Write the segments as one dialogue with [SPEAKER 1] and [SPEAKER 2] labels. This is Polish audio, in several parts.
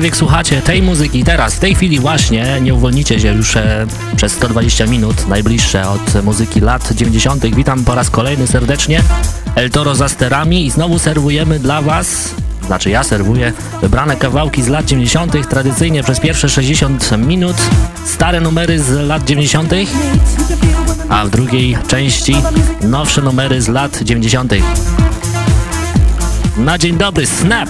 [SPEAKER 1] Gdziekolwiek słuchacie tej muzyki teraz, w tej chwili właśnie, nie uwolnicie się już e, przez 120 minut najbliższe od muzyki lat 90. Witam po raz kolejny serdecznie. El Toro za sterami i znowu serwujemy dla Was znaczy ja serwuję wybrane kawałki z lat 90. tradycyjnie przez pierwsze 60 minut, stare numery z lat 90., a w drugiej części nowsze numery z lat 90. Na dzień dobry, Snap!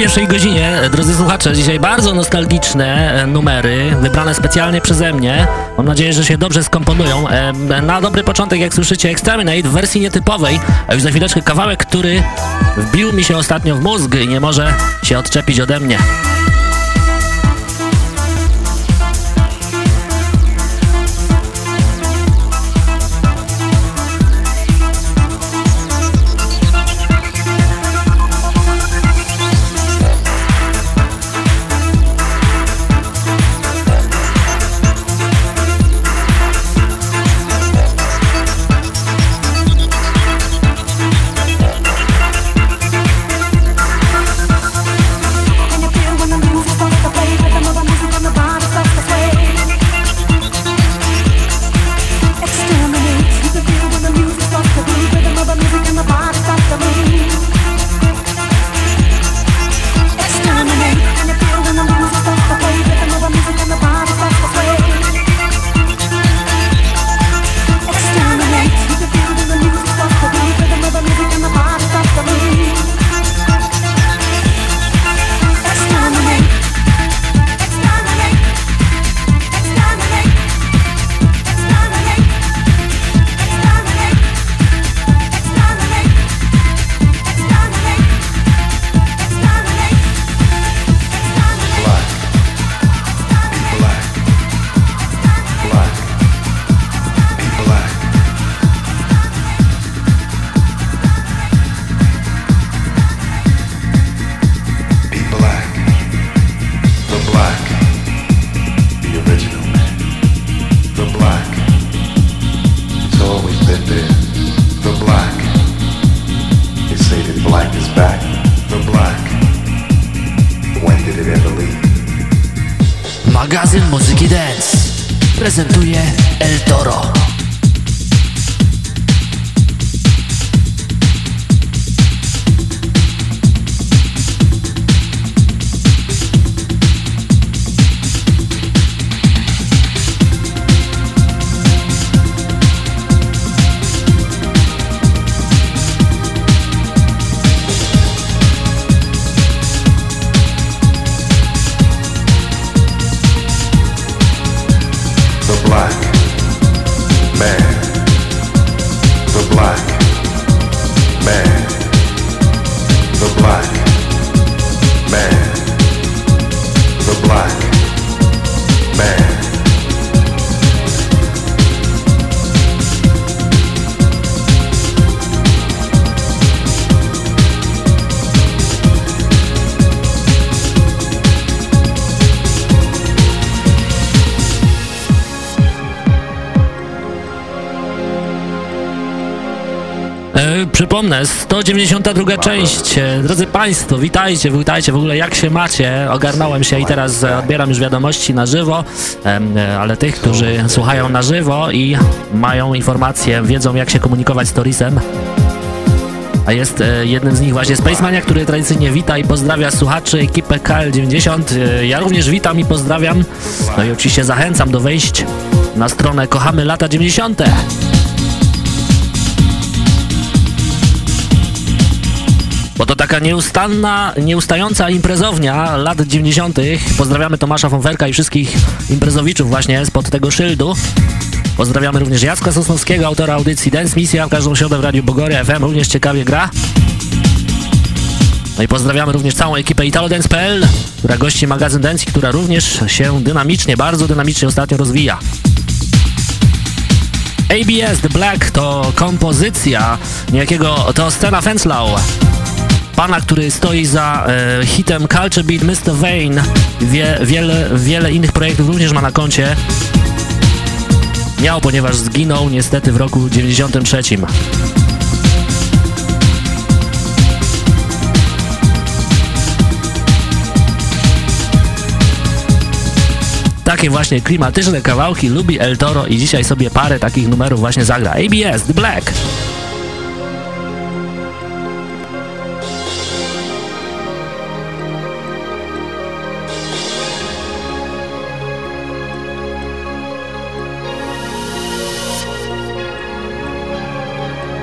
[SPEAKER 1] Pierwszej godzinie, drodzy słuchacze, dzisiaj bardzo nostalgiczne e, numery, wybrane specjalnie przeze mnie. Mam nadzieję, że się dobrze skomponują. E, na dobry początek, jak słyszycie, Exterminate w wersji nietypowej, a już za chwileczkę kawałek, który wbił mi się ostatnio w mózg i nie może się odczepić ode mnie. 192 część. E, drodzy Państwo, witajcie, witajcie. W ogóle jak się macie? Ogarnąłem się i teraz e, odbieram już wiadomości na żywo, e, ale tych, którzy słuchają na żywo i mają informacje, wiedzą jak się komunikować z Torisem. A jest jednym z nich właśnie Spacemania, który tradycyjnie wita i pozdrawia słuchaczy ekipę KL90. Ja również witam i pozdrawiam. No i oczywiście zachęcam do wejść na stronę Kochamy Lata 90. bo to taka nieustanna, nieustająca imprezownia lat 90. Pozdrawiamy Tomasza Fonferka i wszystkich imprezowiczów właśnie spod tego szyldu. Pozdrawiamy również Jacka Sosnowskiego, autora audycji Dance Misja każdą środę w Radiu Bogoria FM, również ciekawie gra. No i pozdrawiamy również całą ekipę italodance.pl, która gości magazyn Dance, która również się dynamicznie, bardzo dynamicznie ostatnio rozwija. ABS The Black to kompozycja niejakiego, to scena Fenslau pana, który stoi za e, hitem Culture Beat Mr. Vane. Wie, wiele, wiele innych projektów również ma na koncie. Miał, ponieważ zginął niestety w roku 93. Takie właśnie klimatyczne kawałki lubi El Toro i dzisiaj sobie parę takich numerów właśnie zagra. ABS, The Black.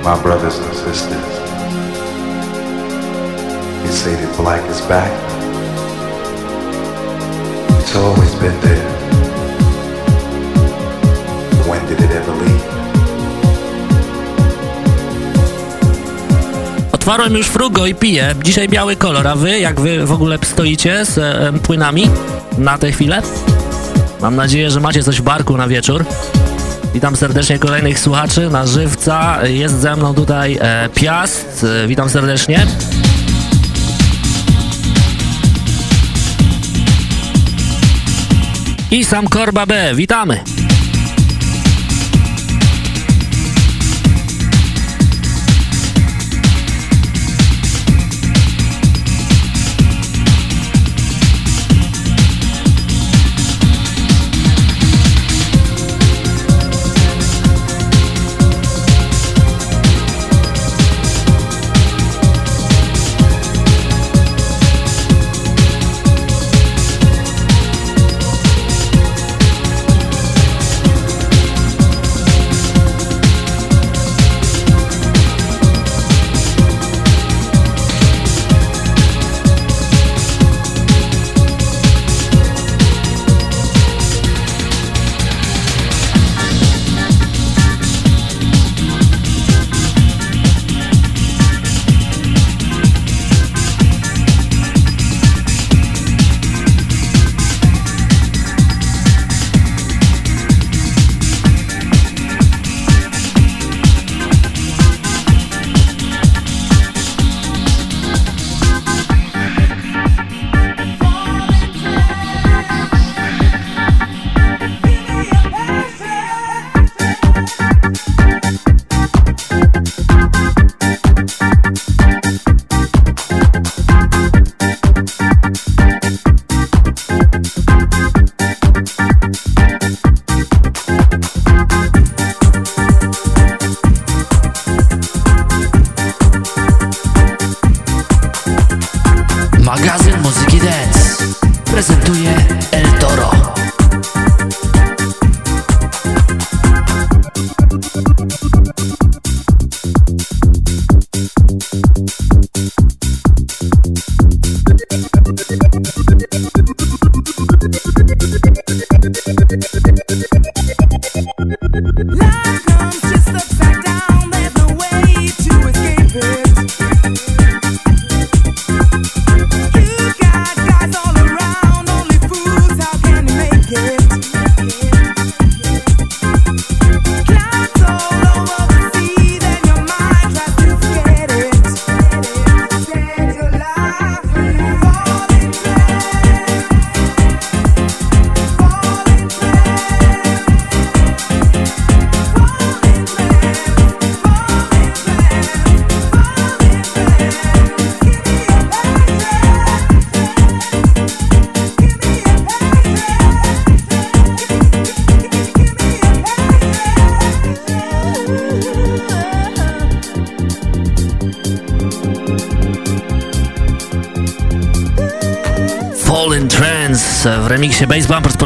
[SPEAKER 2] My brothers and sisters. You say that black is back. It's always been there. When did it ever leave?
[SPEAKER 1] Otwarłem już frugo i piję. Dzisiaj biały kolor, a wy jak wy w ogóle stoicie z e, płynami na tę chwilę? Mam nadzieję, że macie coś w barku na wieczór. Witam serdecznie kolejnych słuchaczy na żywca. Jest ze mną tutaj e, Piast. E, witam serdecznie. I sam Korba B. Witamy.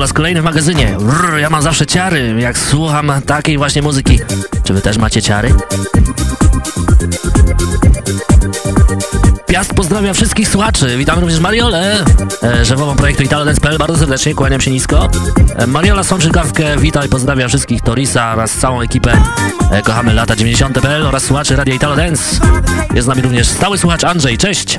[SPEAKER 3] Raz kolejny w magazynie. Rrr, ja mam zawsze ciary, jak słucham takiej właśnie muzyki. Czy wy też macie ciary? Piast pozdrawia wszystkich słuchaczy. Witam również Mariolę, e, szefową projektu Italodance.pl. Bardzo serdecznie, kłaniam się nisko. E, Mariola Sączykawkę, witaj, pozdrawia wszystkich Torisa oraz całą ekipę e, Kochamy Lata 90.pl oraz słuchaczy Radia Italo Dance. Jest z nami również stały słuchacz Andrzej, cześć!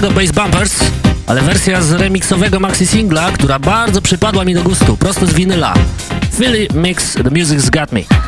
[SPEAKER 3] Macierzystego Bass Bumpers, ale wersja z remixowego maxi singla, która bardzo przypadła mi do gustu, prosto z winyla. Philly Mix The Music's Got Me.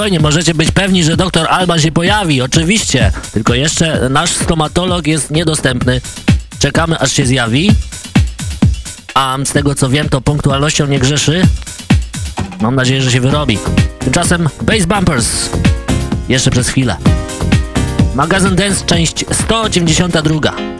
[SPEAKER 1] Spokojnie, możecie być pewni, że doktor Alban się pojawi, oczywiście. Tylko jeszcze nasz stomatolog jest niedostępny. Czekamy aż się zjawi. A z tego co wiem, to punktualnością nie grzeszy. Mam nadzieję, że się wyrobi. Tymczasem Bass Bumpers. Jeszcze przez chwilę. Magazyn Dance, część 192.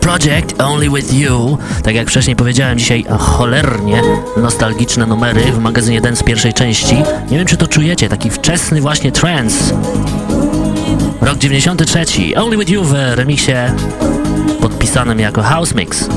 [SPEAKER 1] Project Only With You. Tak jak wcześniej powiedziałem, dzisiaj cholernie nostalgiczne numery w magazynie Dance pierwszej części. Nie wiem, czy to czujecie, taki wczesny właśnie trance. Rok 93, Only With You w remiksie podpisanym jako House Mix.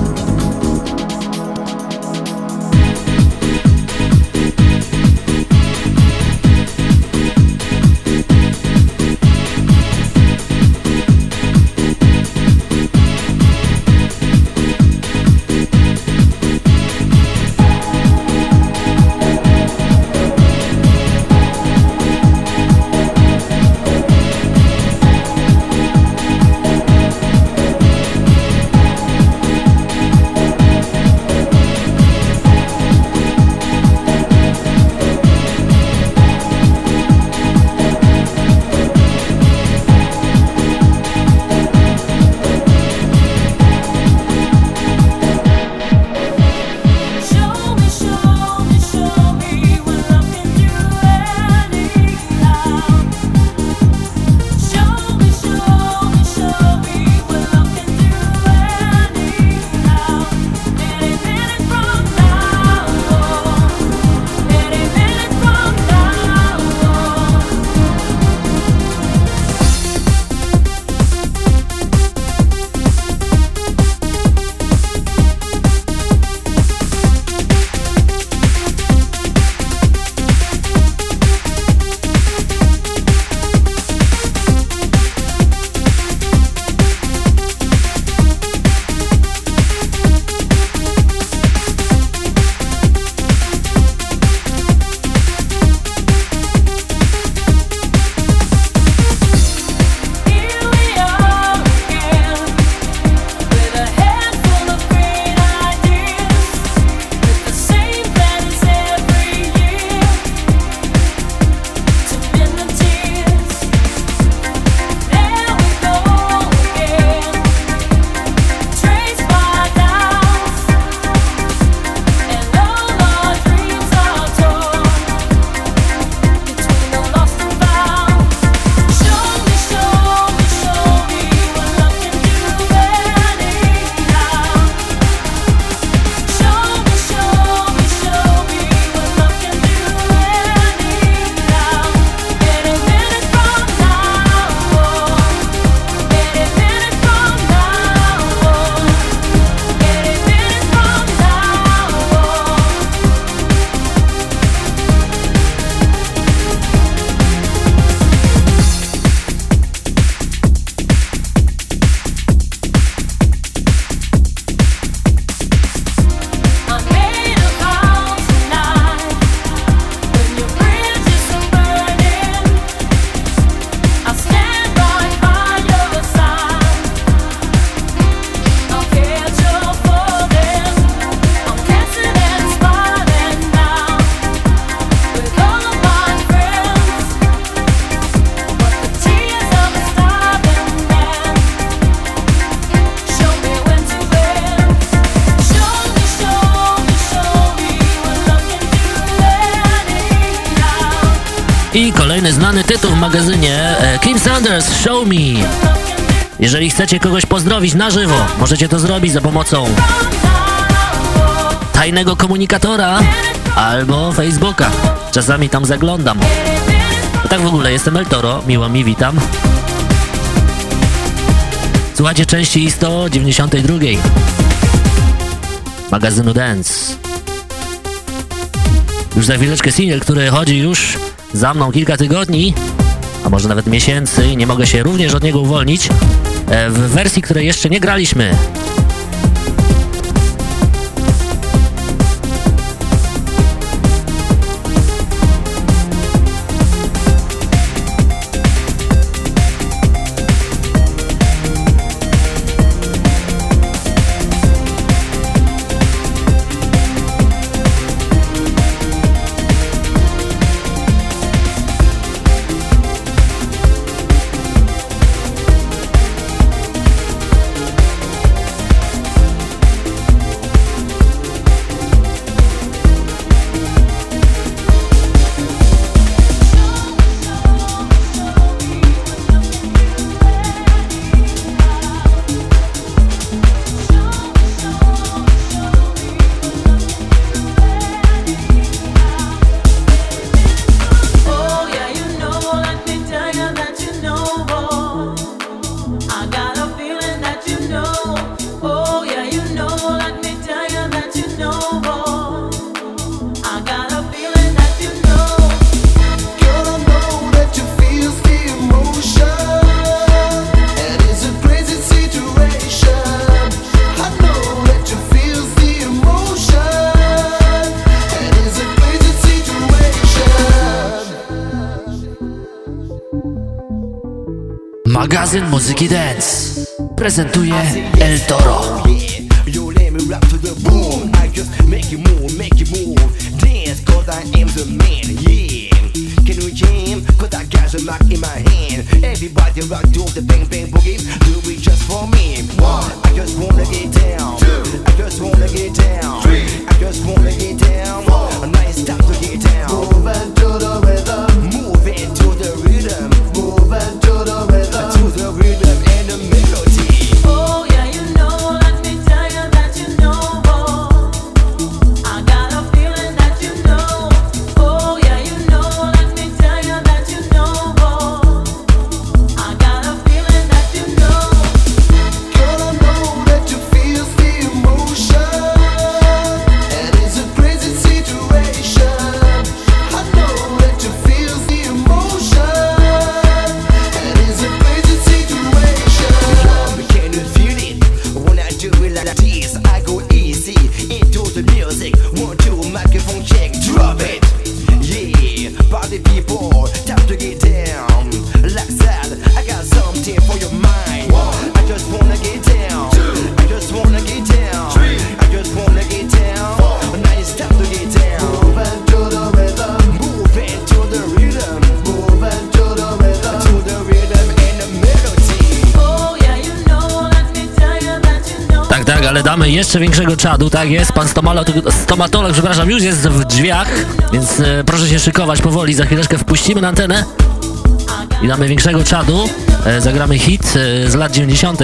[SPEAKER 4] magazynie e, Kim Sanders Show Me. Jeżeli chcecie kogoś pozdrowić na żywo, możecie to zrobić za pomocą tajnego komunikatora albo Facebooka. Czasami tam zaglądam. No tak w ogóle, jestem El Toro, miło mi, witam. Słuchajcie części 192 magazynu Dance. Już za chwileczkę single, który chodzi już za mną kilka tygodni a może nawet miesięcy i nie mogę się również od niego uwolnić e, w wersji, której jeszcze nie graliśmy. jeszcze większego czadu, tak jest. Pan stomalo, stomatolog, przepraszam, już jest w drzwiach, więc e, proszę się szykować powoli. Za chwileczkę wpuścimy na antenę i damy większego czadu. E, zagramy hit e, z lat 90.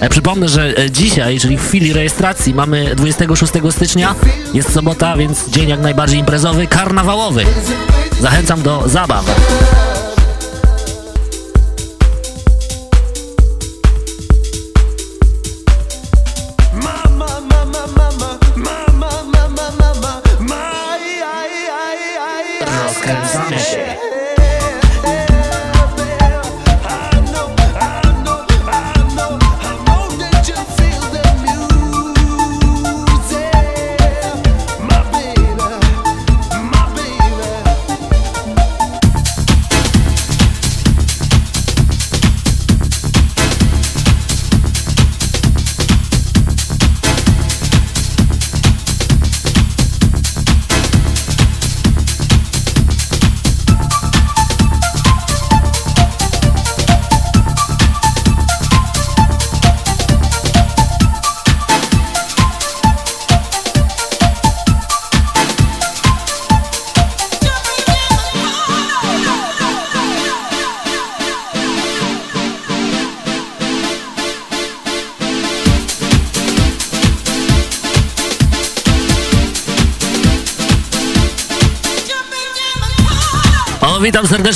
[SPEAKER 4] E, przypomnę, że e, dzisiaj, czyli w chwili rejestracji, mamy 26 stycznia, jest sobota, więc dzień jak najbardziej imprezowy, karnawałowy. Zachęcam do zabaw.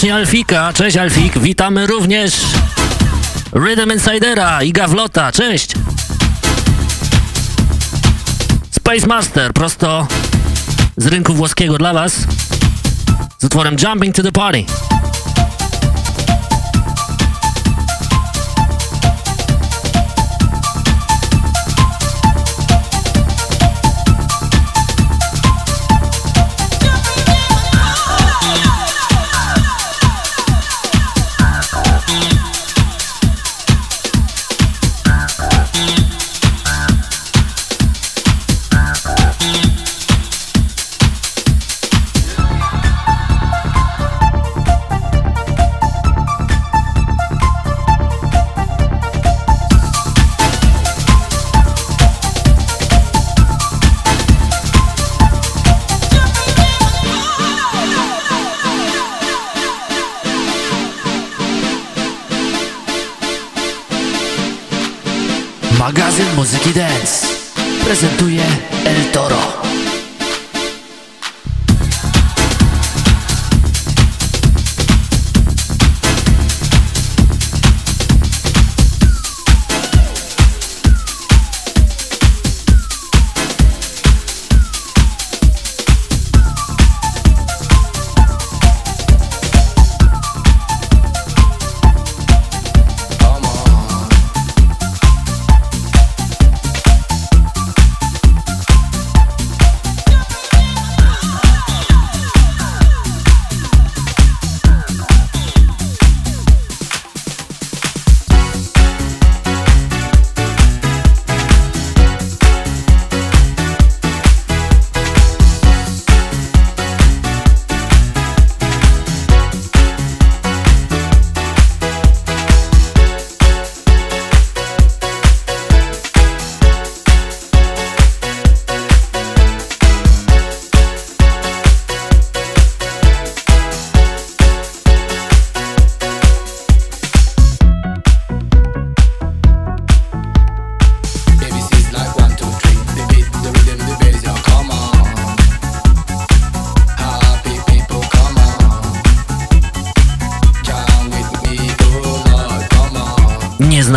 [SPEAKER 1] Serdecznie Alfika. Cześć Alfik. Witamy również Rhythm Insidera i Gawlota. Cześć. Space Master, prosto z rynku włoskiego dla Was z utworem Jumping to the Party.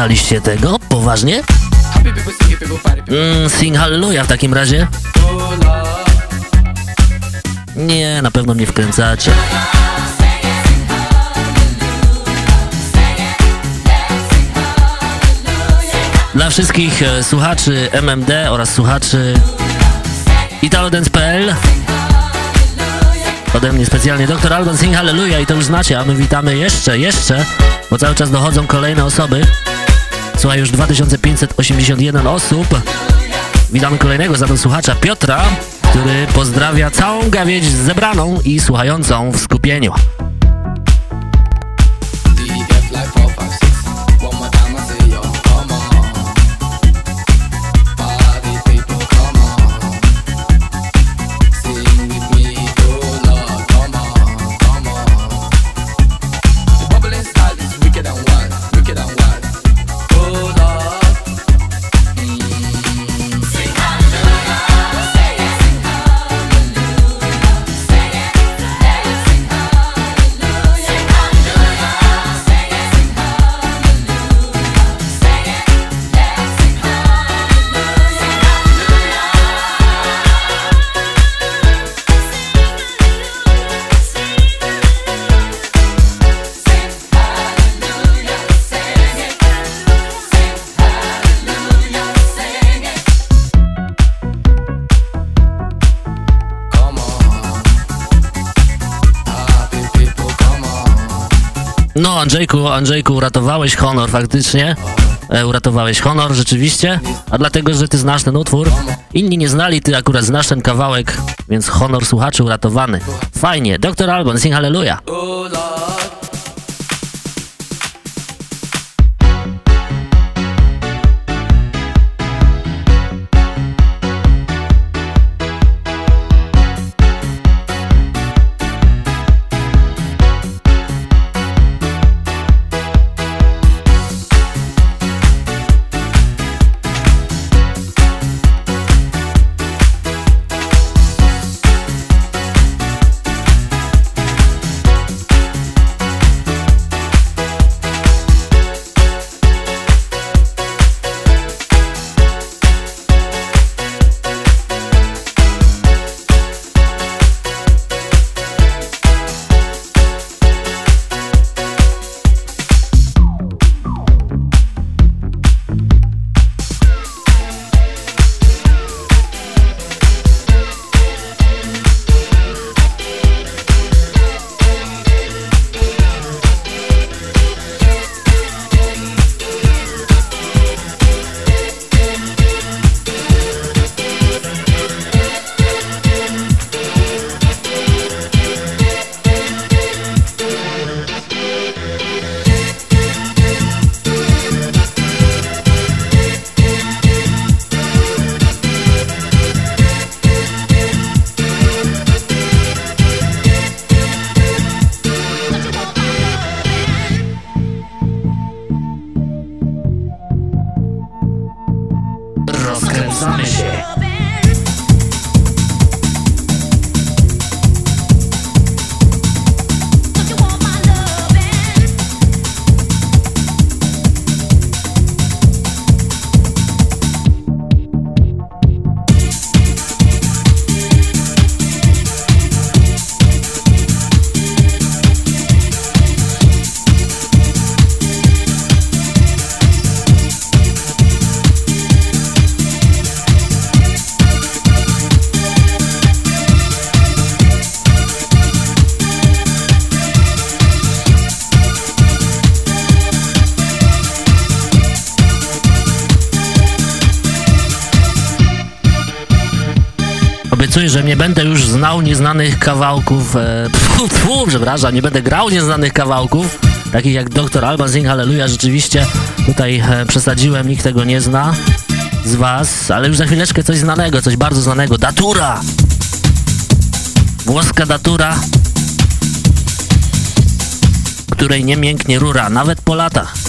[SPEAKER 1] Znaliście tego? Poważnie? Mm, sing Hallelujah w takim razie? Nie, na pewno mnie wkręcacie. Dla wszystkich e, słuchaczy MMD oraz słuchaczy italodance.pl Ode mnie specjalnie Dr. Alban Sing Hallelujah i to już znacie, a my witamy jeszcze, jeszcze, bo cały czas dochodzą kolejne osoby. Słuchaj, już 2581 osób. Witamy kolejnego za to słuchacza Piotra, który pozdrawia całą gawiedź zebraną i słuchającą w skupieniu. Andrzejku, Andrzejku, uratowałeś honor faktycznie. E, uratowałeś honor, rzeczywiście. A dlatego, że ty znasz ten utwór. Inni nie znali, ty akurat znasz ten kawałek, więc honor słuchaczy uratowany. Fajnie. Dr. Alban, sing hallelujah. Sonic. Że nie będę już znał nieznanych kawałków, e, przepraszam, nie będę grał nieznanych kawałków, takich jak Dr. Alban Sing Hallelujah, rzeczywiście tutaj e, przesadziłem, nikt tego nie zna z was, ale już za chwileczkę coś znanego, coś bardzo znanego, Datura! Włoska Datura, której nie mięknie rura, nawet po latach.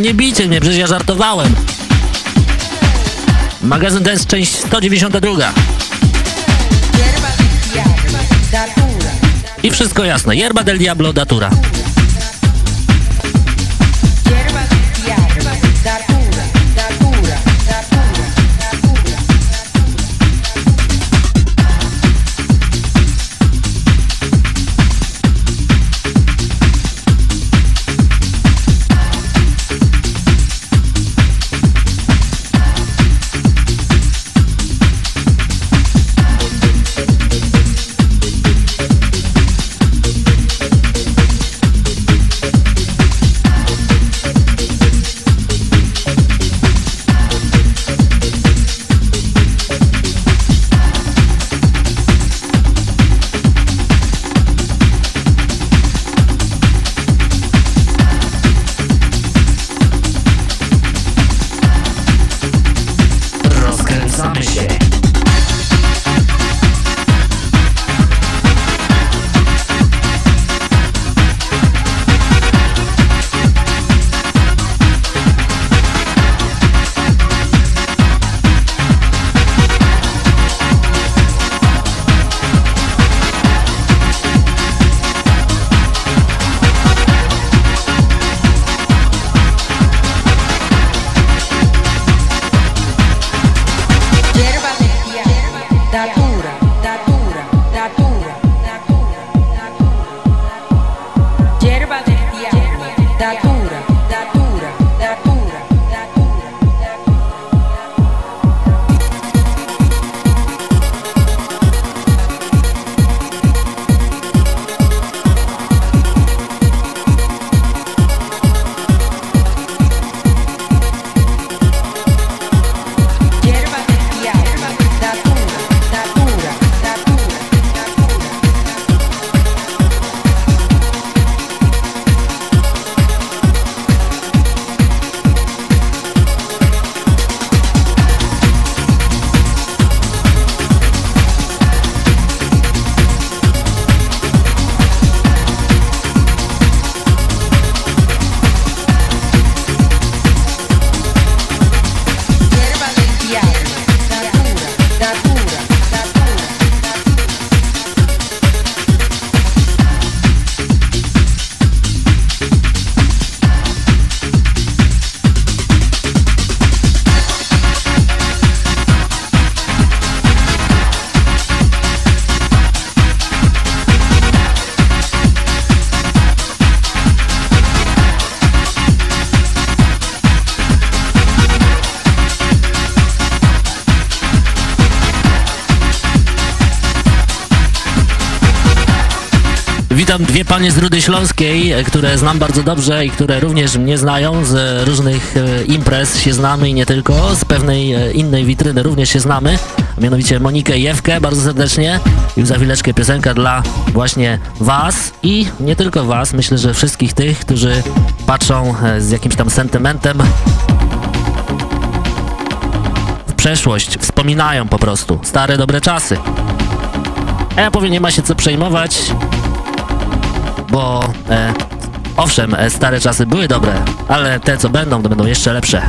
[SPEAKER 1] Spokojnie, nie bijcie mnie, przecież ja żartowałem. Magazyn jest część 192. I wszystko jasne. Yerba del Diablo Datura. Z Rudy Śląskiej, e, które znam bardzo dobrze i które również mnie znają z e, różnych e, imprez się znamy i nie tylko, z pewnej innej witryny również się znamy, a mianowicie Monikę i Jewkę bardzo serdecznie. Już za chwileczkę piosenka dla właśnie was i nie tylko was, myślę, że wszystkich tych, którzy patrzą z jakimś tam sentymentem w przeszłość, wspominają po prostu stare dobre czasy. A ja powiem, nie ma się co przejmować. Bo e, owszem, e, stare czasy były dobre, ale te co będą, to będą jeszcze lepsze.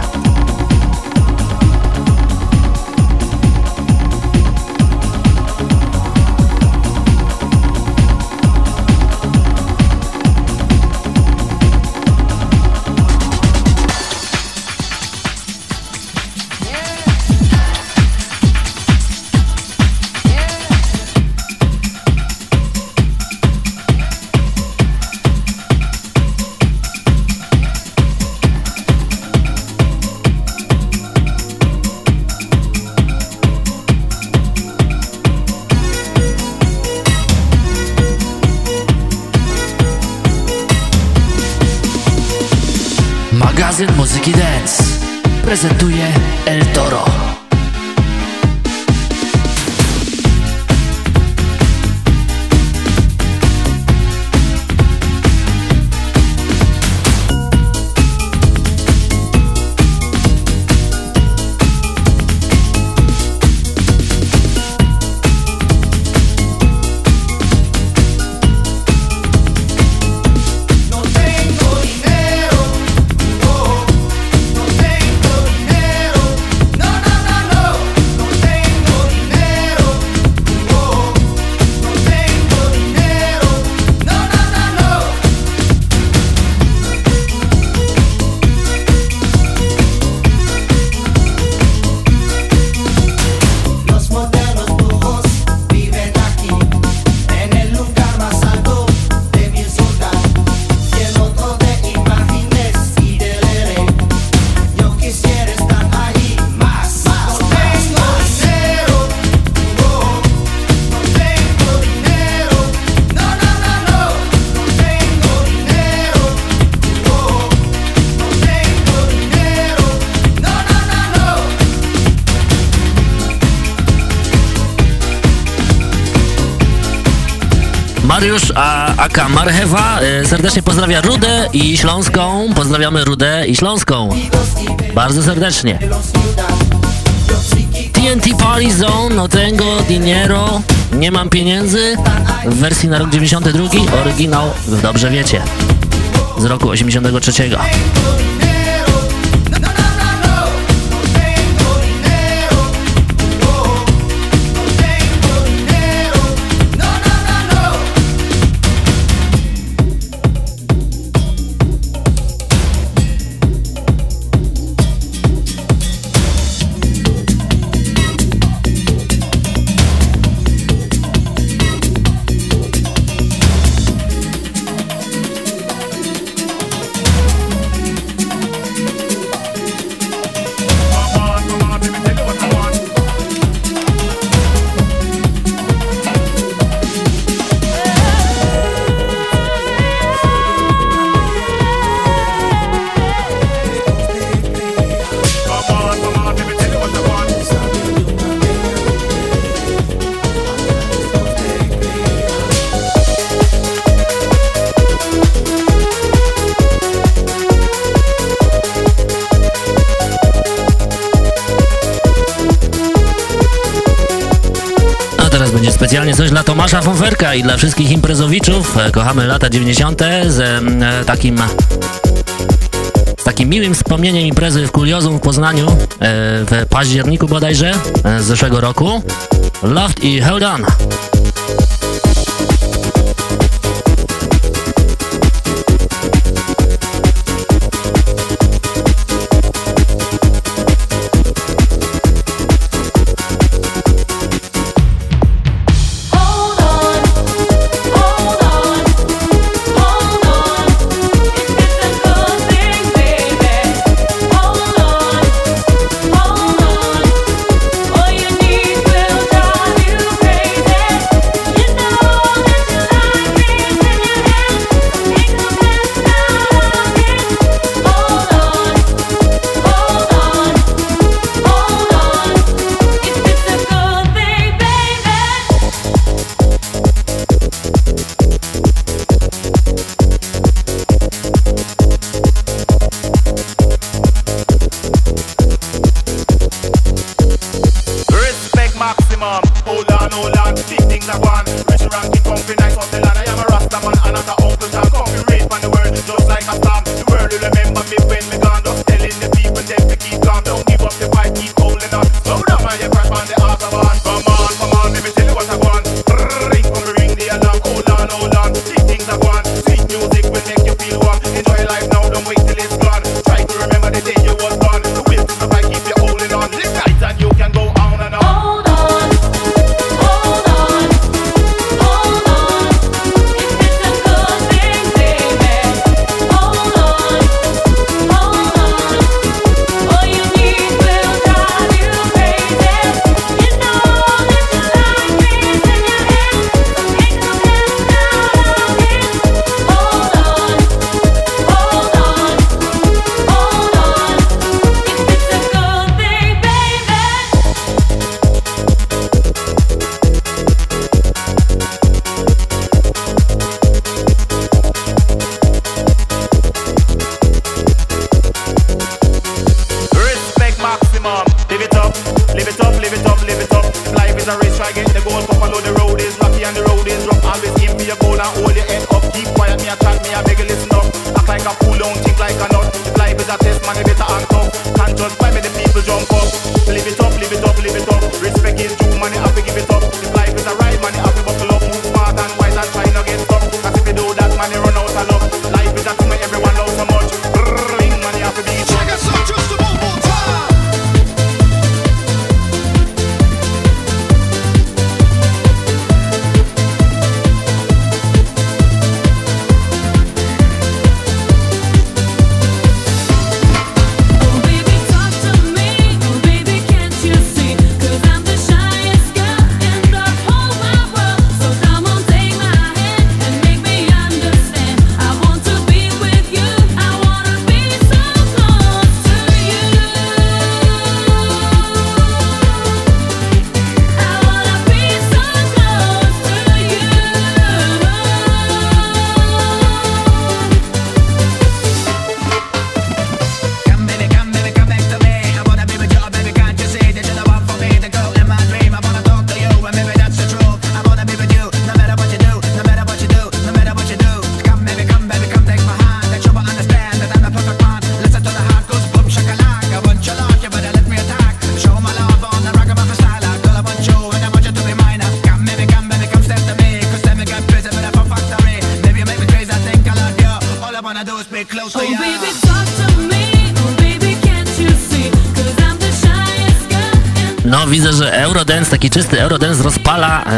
[SPEAKER 1] Mariusz a, aka Marchewa e, serdecznie pozdrawia Rudę i Śląską. Pozdrawiamy Rudę i Śląską. Bardzo serdecznie. TNT Party Zone, no tengo dinero, nie mam pieniędzy. W wersji na rok 92, oryginał, dobrze wiecie, z roku 83. wszystkich imprezowiczów. E, Kochamy lata 90. z e, takim z takim miłym wspomnieniem imprezy w Kuriozum w Poznaniu e, w październiku bodajże z zeszłego roku. Loved i Hold On.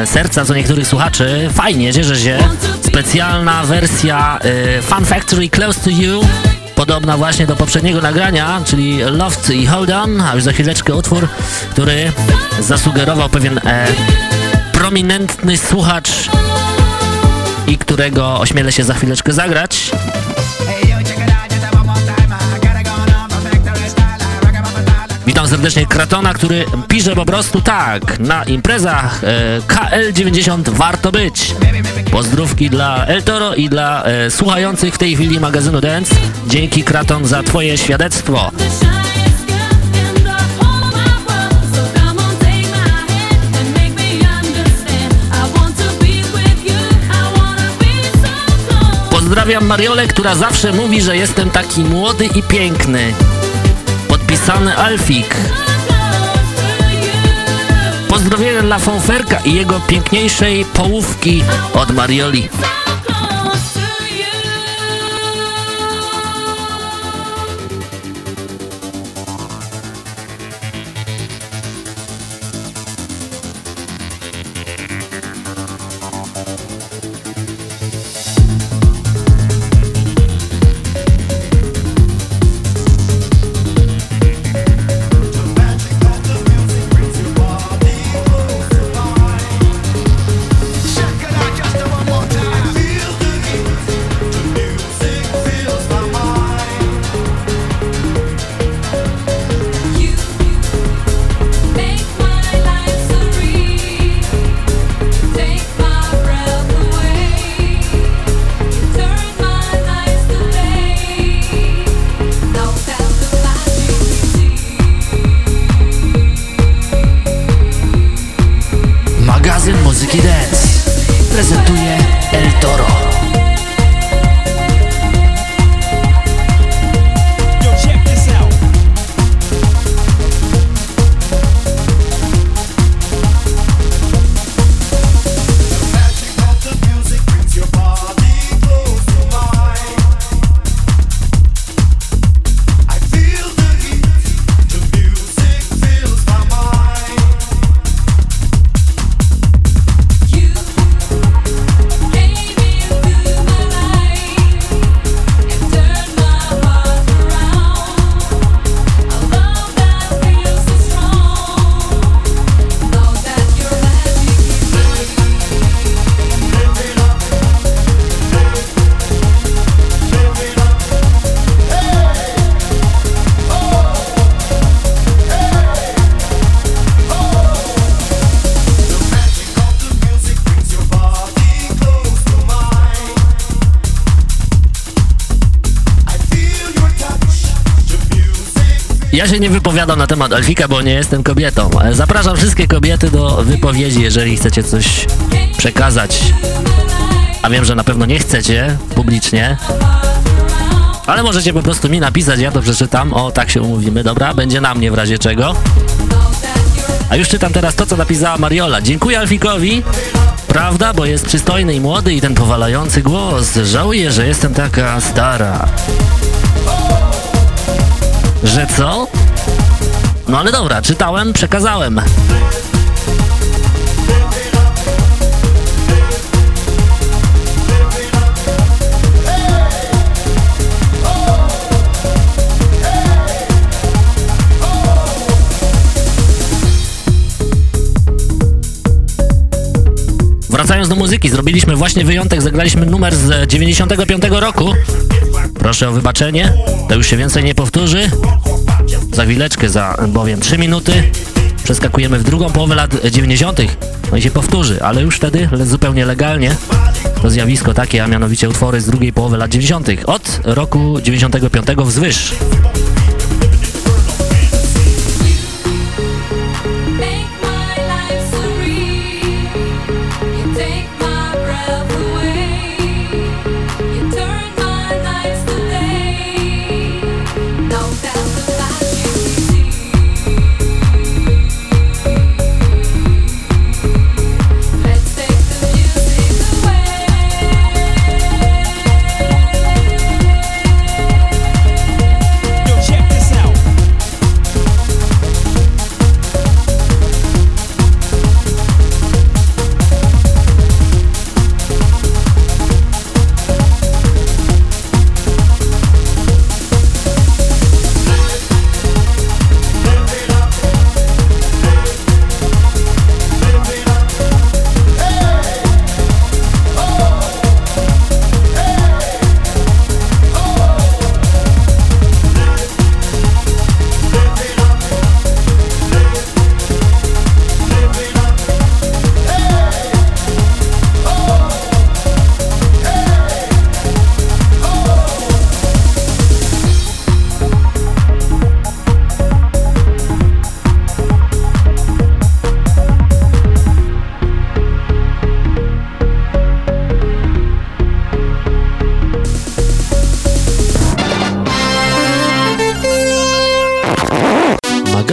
[SPEAKER 1] Serca co niektórych słuchaczy. Fajnie, cieszę się. Specjalna wersja e, Fun Factory Close to You. Podobna właśnie do poprzedniego nagrania, czyli Loft i Hold On, a już za chwileczkę utwór, który zasugerował pewien e, prominentny słuchacz i którego ośmielę się za chwileczkę zagrać. Serdecznie Kratona, który pisze po prostu tak. Na imprezach e, KL90 warto być. Pozdrówki dla El Toro i dla e, słuchających w tej chwili magazynu Dance. Dzięki Kraton za twoje świadectwo. Pozdrawiam Mariolę, która zawsze mówi, że jestem taki młody i piękny. Podpisany Alfik. Pozdrowienia dla Fonferka i jego piękniejszej połówki od Marioli. Ja się nie wypowiadam na temat Alfika, bo nie jestem kobietą. Zapraszam wszystkie kobiety do wypowiedzi, jeżeli chcecie coś przekazać. A wiem, że na pewno nie chcecie publicznie. Ale możecie po prostu mi napisać, ja to przeczytam. O, tak się umówimy, dobra? Będzie na mnie w razie czego. A już czytam teraz to, co napisała Mariola. Dziękuję Alfikowi. Prawda, bo jest przystojny i młody i ten powalający głos. Żałuję, że jestem taka stara. Że co? No ale dobra, czytałem, przekazałem. Wracając do muzyki, zrobiliśmy właśnie wyjątek, zagraliśmy numer z 95 roku. Proszę o wybaczenie, to już się więcej nie powtórzy. Za chwileczkę, za bowiem 3 minuty, przeskakujemy w drugą połowę lat 90. No i się powtórzy, ale już wtedy zupełnie legalnie to zjawisko takie, a mianowicie utwory z drugiej połowy lat 90. Od roku 95 wzwyż.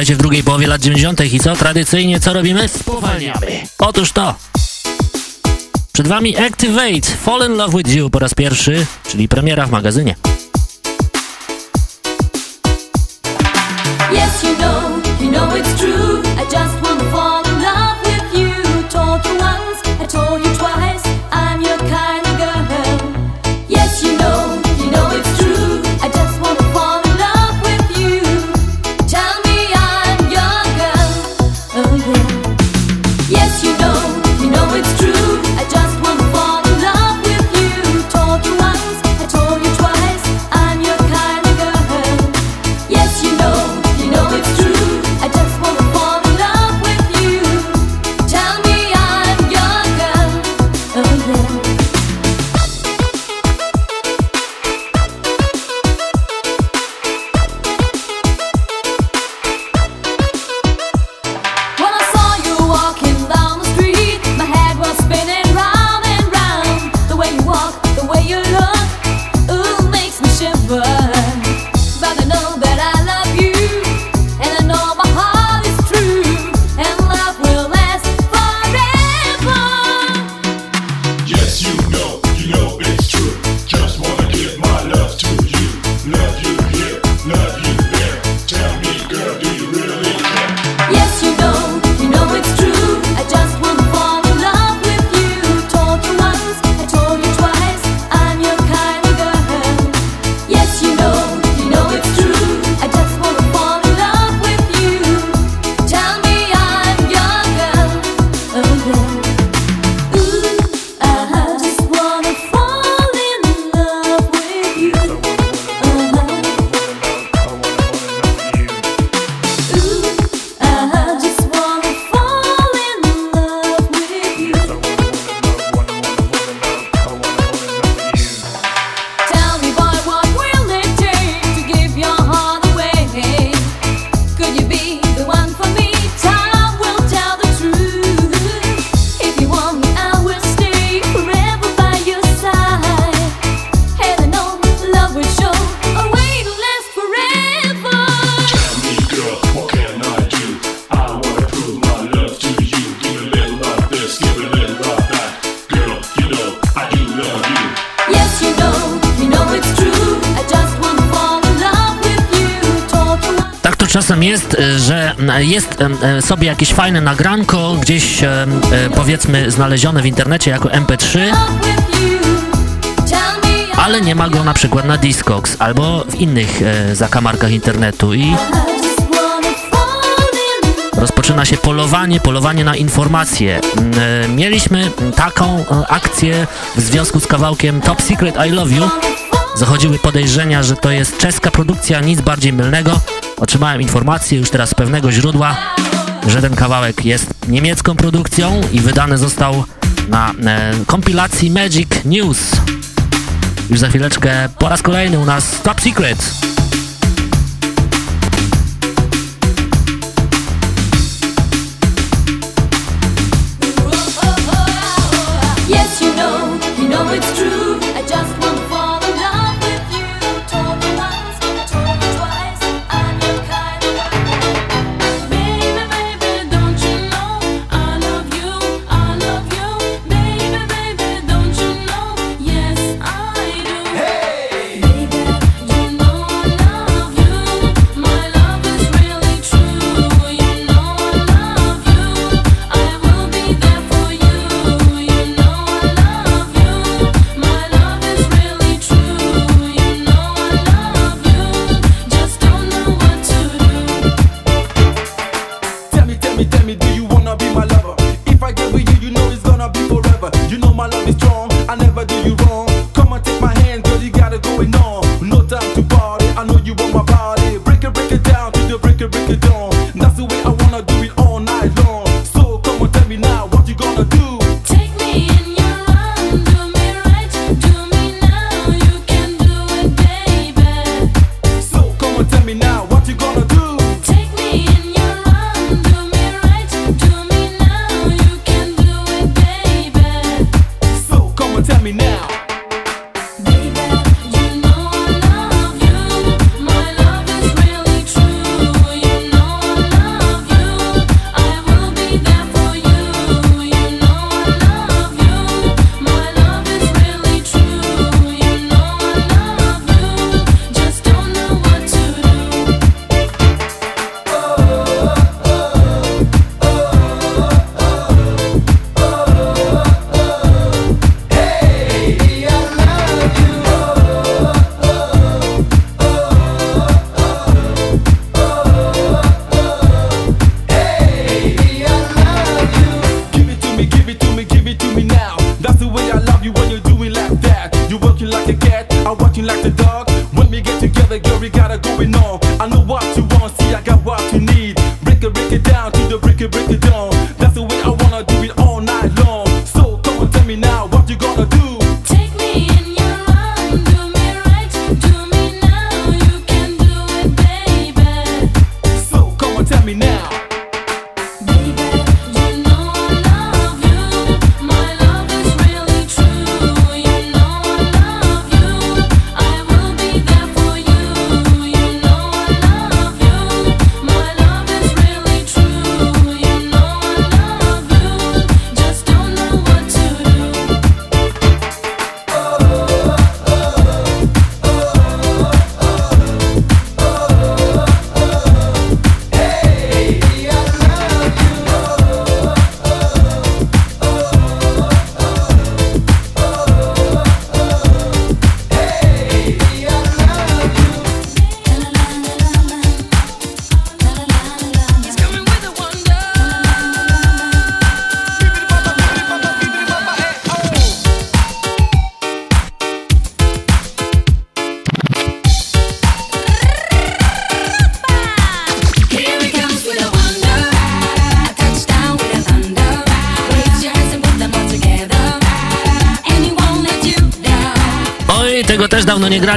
[SPEAKER 1] Witajcie w drugiej połowie lat 90. i co? Tradycyjnie co robimy? Spowalniamy. Otóż to. Przed Wami Activate, Fall in Love With You po raz pierwszy, czyli premiera w magazynie.
[SPEAKER 5] Yes, you know, you know it's true
[SPEAKER 6] I just wanna fall in love with you Told you once, I told you
[SPEAKER 1] E, sobie jakieś fajne nagranko, gdzieś e, e, powiedzmy znalezione w internecie jako MP3, ale nie ma go na przykład na Discogs albo w innych zakamarkach internetu i rozpoczyna się polowanie, polowanie na informacje. Mieliśmy taką akcję w związku z kawałkiem Top Secret I Love You. Zachodziły podejrzenia, że to jest czeska produkcja, nic bardziej mylnego. Otrzymałem informację już teraz z pewnego źródła, że ten kawałek jest niemiecką produkcją i wydany został na e, kompilacji Magic News. Już za chwileczkę po raz kolejny u nas Top Secret.
[SPEAKER 7] like the dog. When we get together, girl, we gotta going on. I know what you want, see, I got what you need. Break it, break it down to the break it, break it down.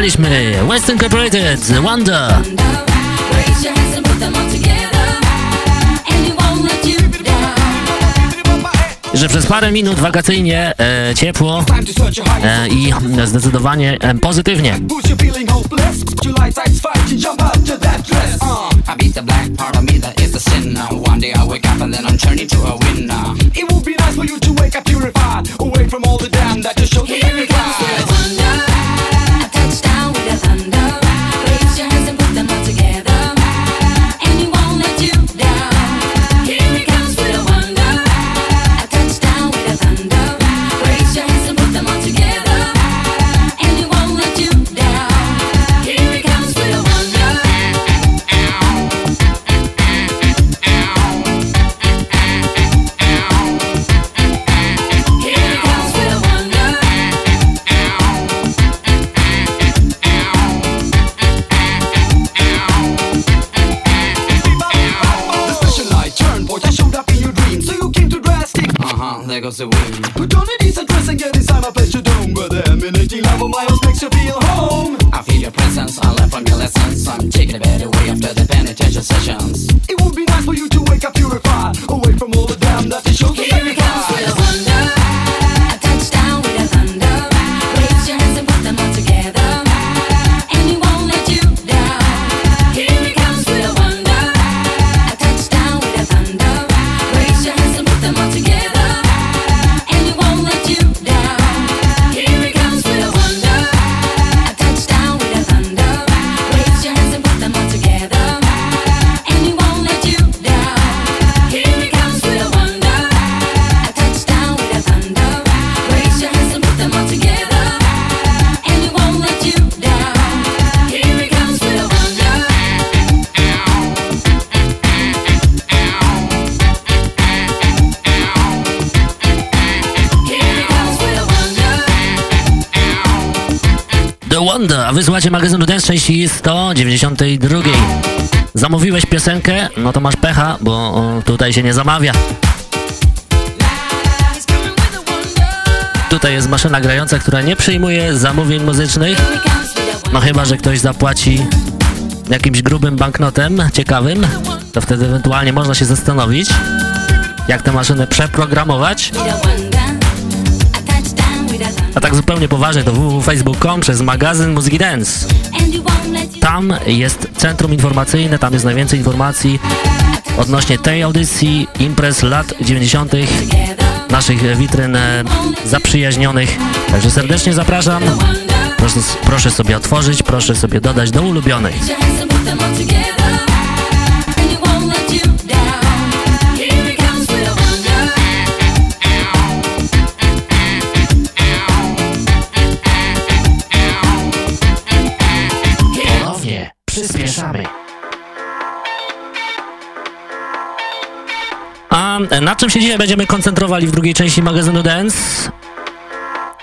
[SPEAKER 6] Słuchaliśmy West Incorporated, Wonder. Że przez parę minut wakacyjnie e, ciepło e, i zdecydowanie e, pozytywnie.
[SPEAKER 8] The
[SPEAKER 1] Wonder, a
[SPEAKER 6] wysłuchacie magazynu Dance części 192.
[SPEAKER 1] Zamówiłeś piosenkę? No to masz pecha, bo tutaj się nie zamawia. Tutaj jest maszyna grająca, która nie przyjmuje zamówień muzycznych, no chyba, że ktoś zapłaci jakimś grubym banknotem ciekawym, to wtedy ewentualnie można się zastanowić, jak tę maszynę przeprogramować. A tak zupełnie poważnie to www.facebook.com przez magazyn Muzyki Dance. Tam jest centrum informacyjne, tam jest najwięcej informacji odnośnie tej audycji, imprez lat 90., naszych witryn e, zaprzyjaźnionych. Także serdecznie zapraszam. Proszę, proszę sobie otworzyć, proszę sobie dodać do ulubionych. Na czym się dzisiaj będziemy koncentrowali w drugiej części magazynu Dance?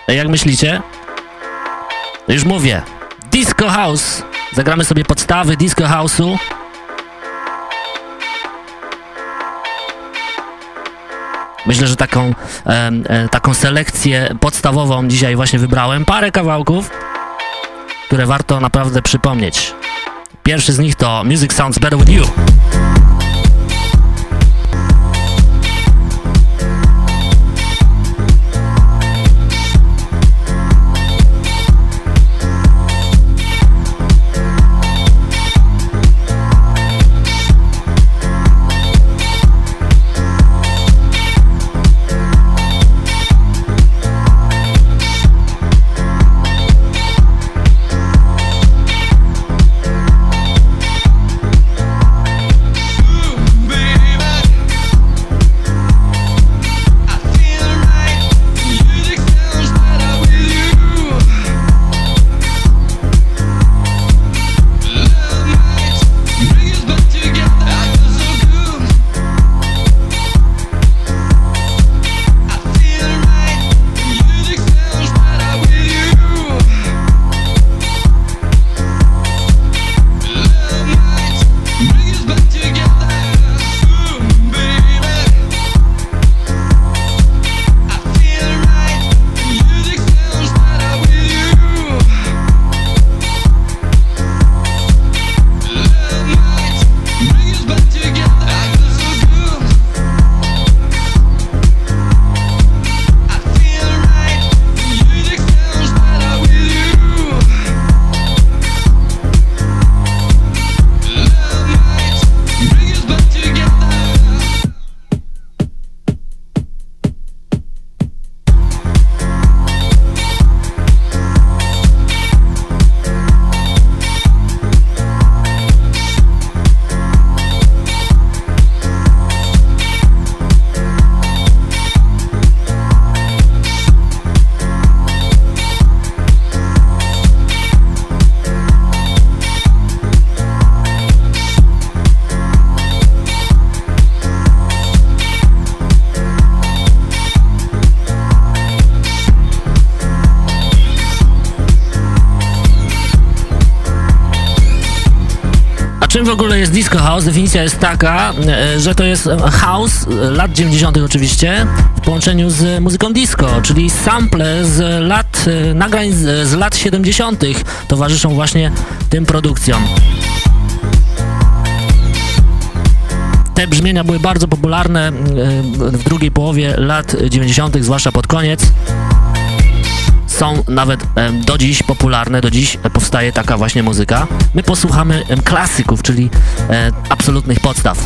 [SPEAKER 1] Jak myślicie? Już mówię. Disco House. Zagramy sobie podstawy Disco House'u. Myślę, że taką, e, taką selekcję podstawową dzisiaj właśnie wybrałem. Parę kawałków, które warto naprawdę przypomnieć. Pierwszy z nich to Music Sounds Better With You. Czym w ogóle jest disco house? Definicja jest taka, e, że to jest house e, lat 90. oczywiście w połączeniu z muzyką disco, czyli sample z lat, e, nagrań z, z lat 70. towarzyszą właśnie tym produkcjom. Te brzmienia były bardzo popularne e, w drugiej połowie lat 90., zwłaszcza pod koniec. Są nawet e, do dziś popularne, do dziś powstaje taka właśnie muzyka. My posłuchamy klasyków, czyli e, absolutnych podstaw.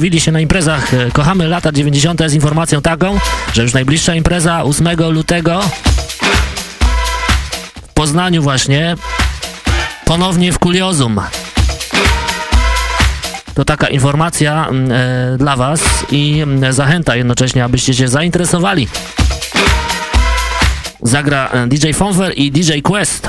[SPEAKER 1] Bawili się na imprezach. E, Kochamy lata 90. z informacją taką, że już najbliższa impreza 8 lutego w Poznaniu właśnie ponownie w Kuriozum. To taka informacja mm, e, dla Was i mm, zachęta jednocześnie, abyście się zainteresowali. Zagra e, DJ Fonfer i DJ Quest.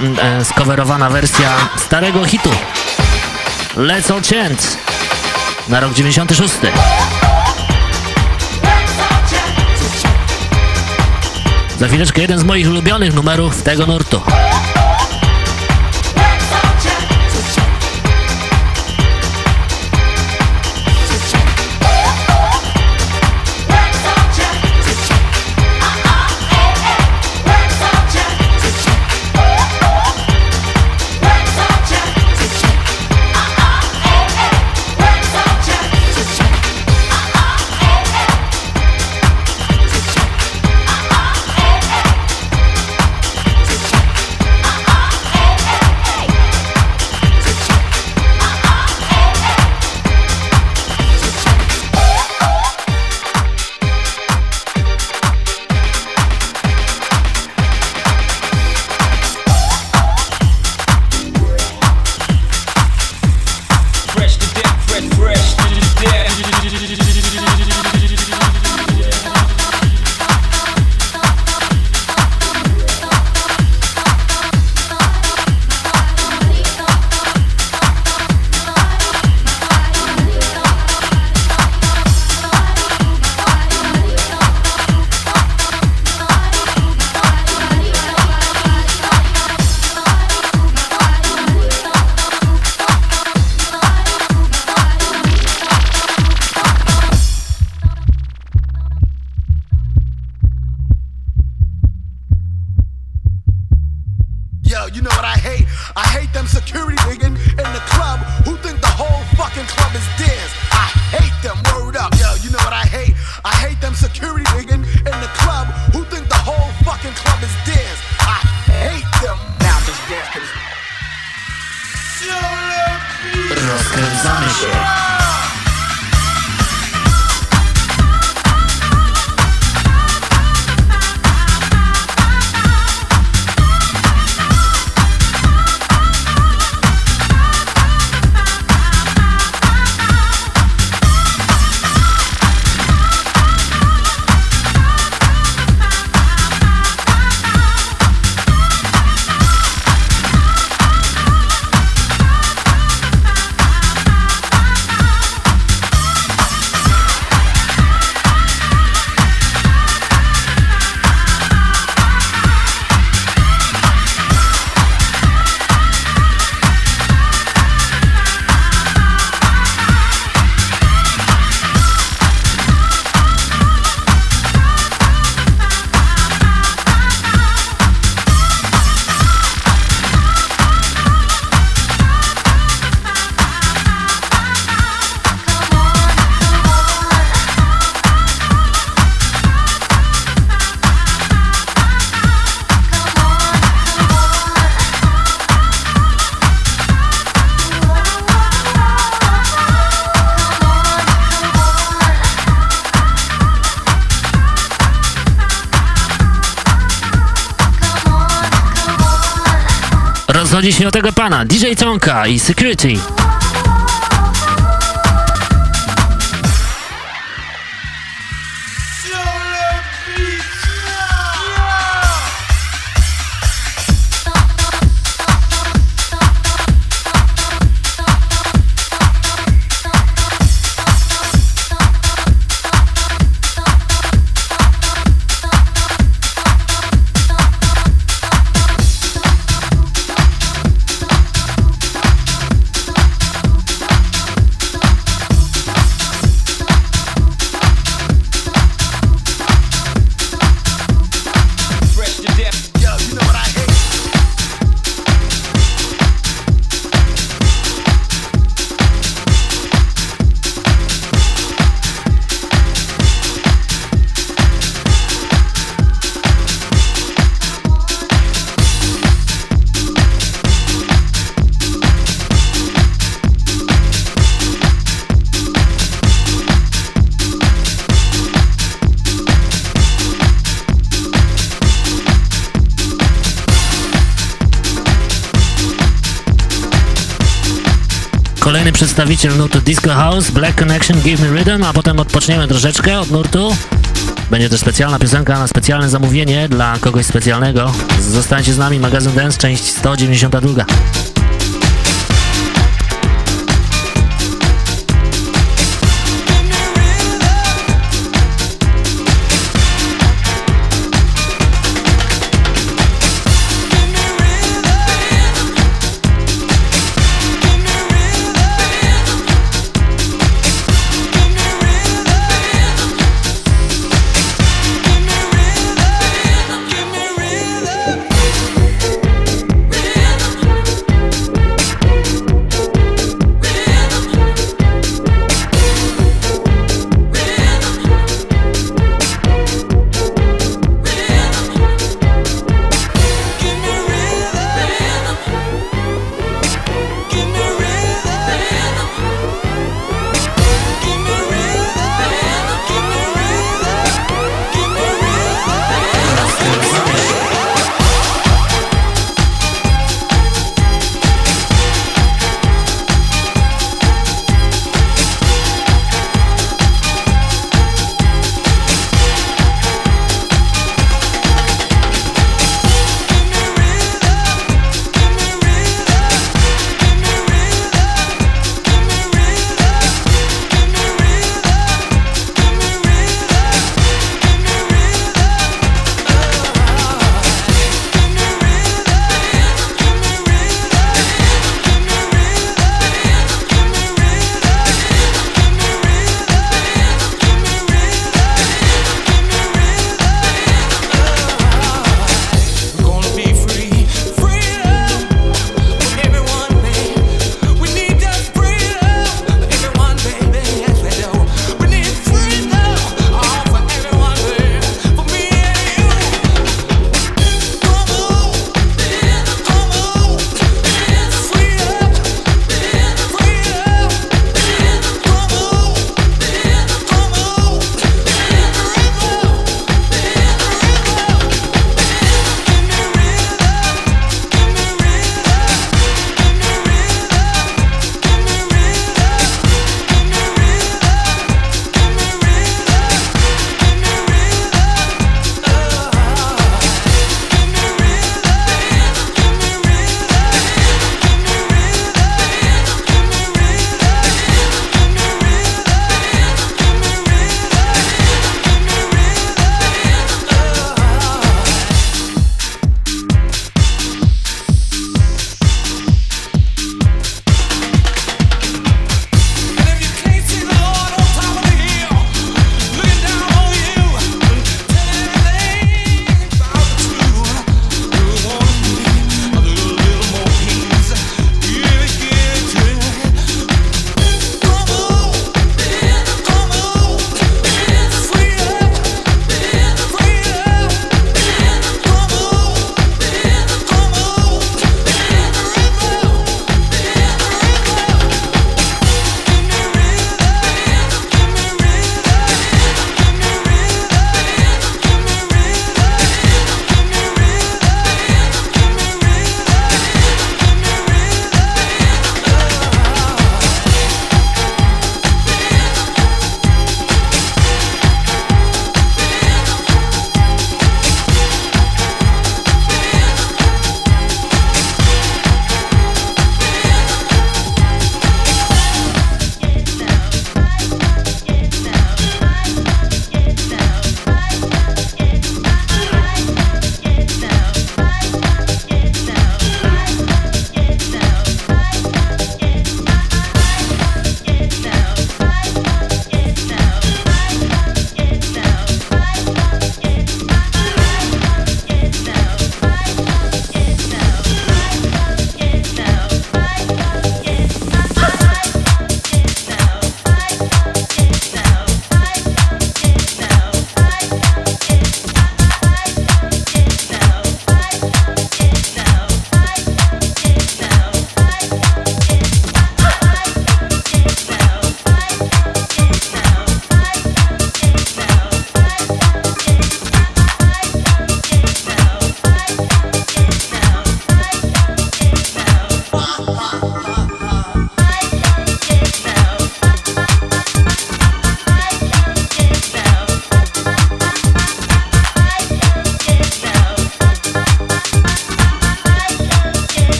[SPEAKER 9] była e, skowerowana wersja starego hitu Let's All chance na rok 96. Za chwileczkę jeden z moich ulubionych numerów tego nurtu. Właśnie pana, DJ Tonka i Security.
[SPEAKER 1] Przedstawiciel nurtu Disco House, Black Connection, Give Me Rhythm, a potem odpoczniemy troszeczkę od nurtu. Będzie też specjalna piosenka na specjalne zamówienie dla kogoś specjalnego. Zostańcie z nami, magazyn Dance, część 192.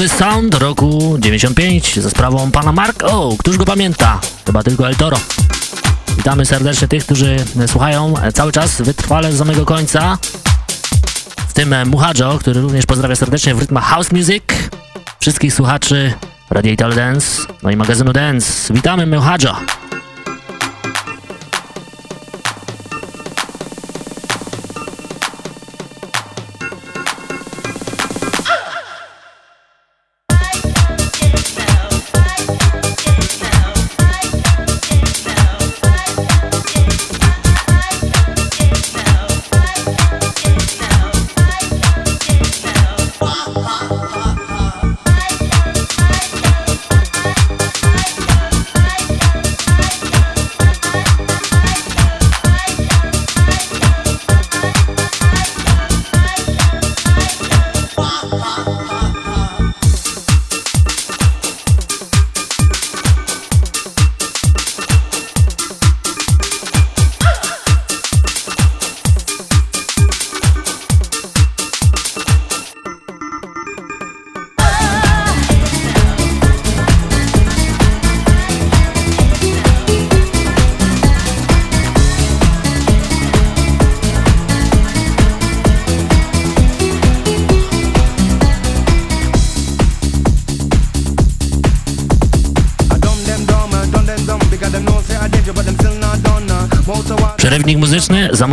[SPEAKER 1] mamy sound roku 95 za sprawą pana Mark O. Któż go pamięta? Chyba tylko El Toro. Witamy serdecznie tych, którzy słuchają cały czas wytrwale do samego końca. W tym Muhadjo, który również pozdrawia serdecznie w rytmach house music. Wszystkich słuchaczy Radio Dance, no i magazynu Dance. Witamy Muhadjo!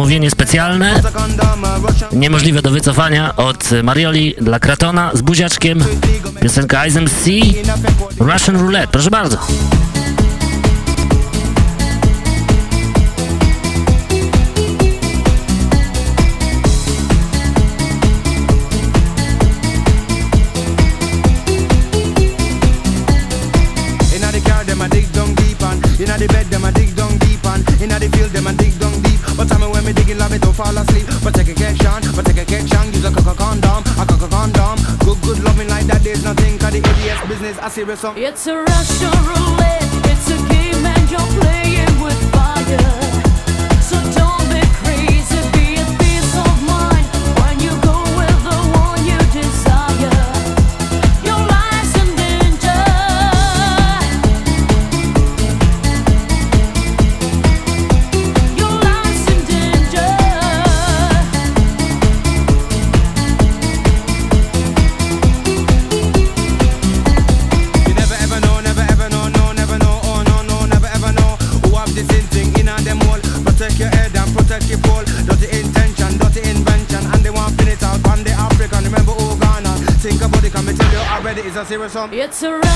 [SPEAKER 1] zamówienie specjalne, niemożliwe do wycofania od Marioli dla Kratona z buziaczkiem, piosenka Ice MC, Russian Roulette, proszę bardzo.
[SPEAKER 10] serious song.
[SPEAKER 6] It's a Russian. It's a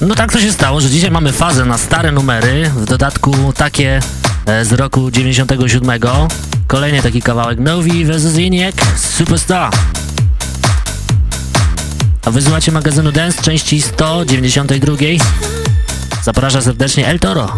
[SPEAKER 10] No
[SPEAKER 1] tak to się stało, że dzisiaj mamy fazę na stare numery, w dodatku takie e, z roku 97. Kolejny taki kawałek Nowi vs Iniek Superstar. A wysłuchacie magazynu Dance części 192. Zaprasza serdecznie El Toro.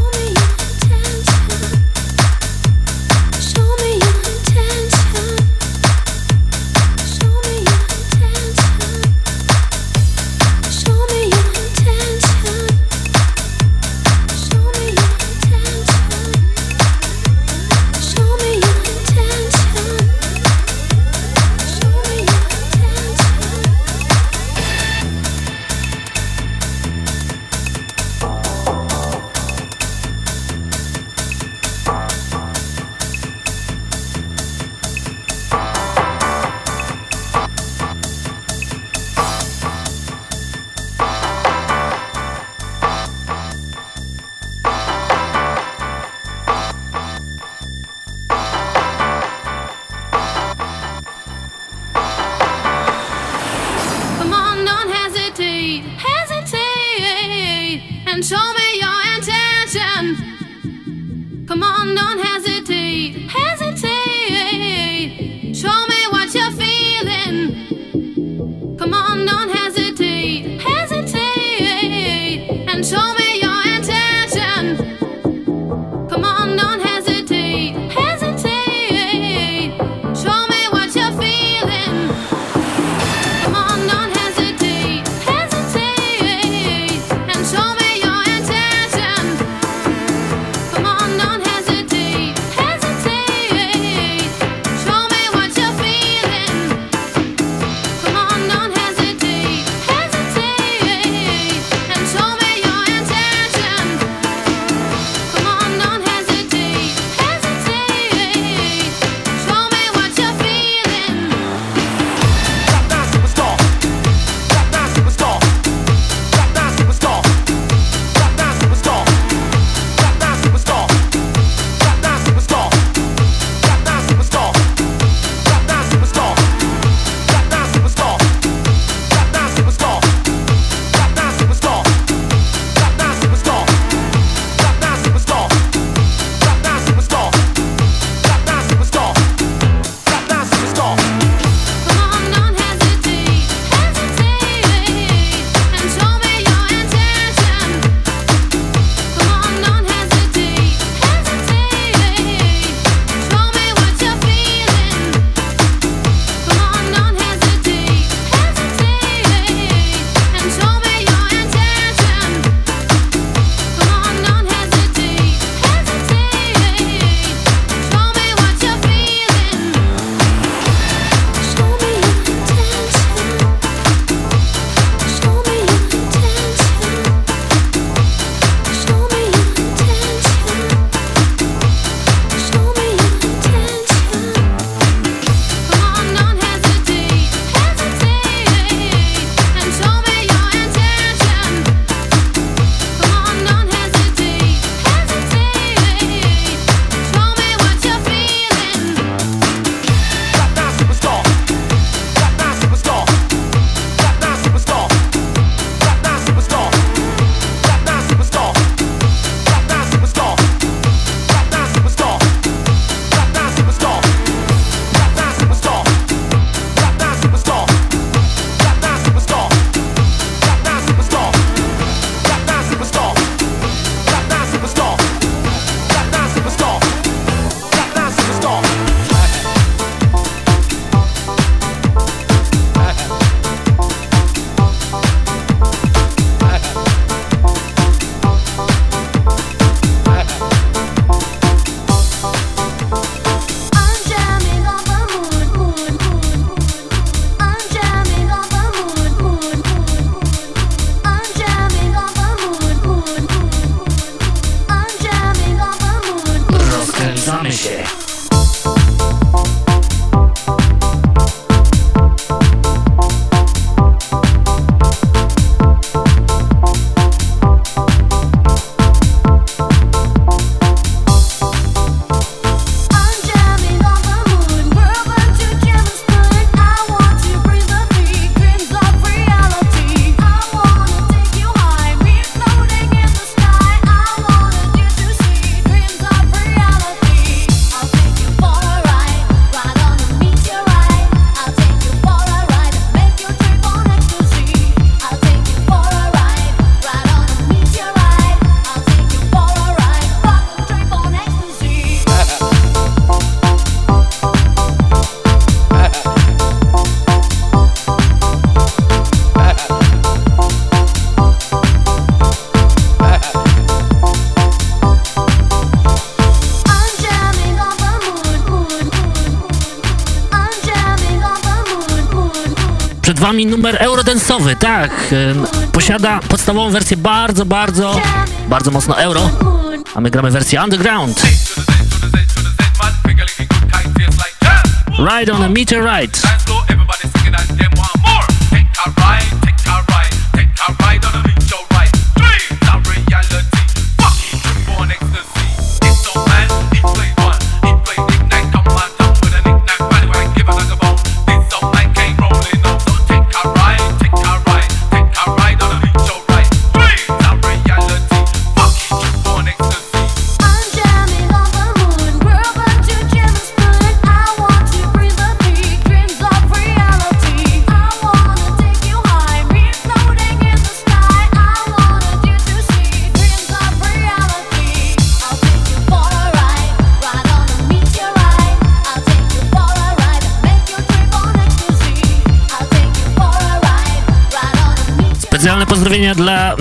[SPEAKER 7] Wami numer eurodensowy, tak. Posiada podstawową wersję bardzo, bardzo, bardzo mocno euro, a my gramy wersję underground. Ride on a meteorite.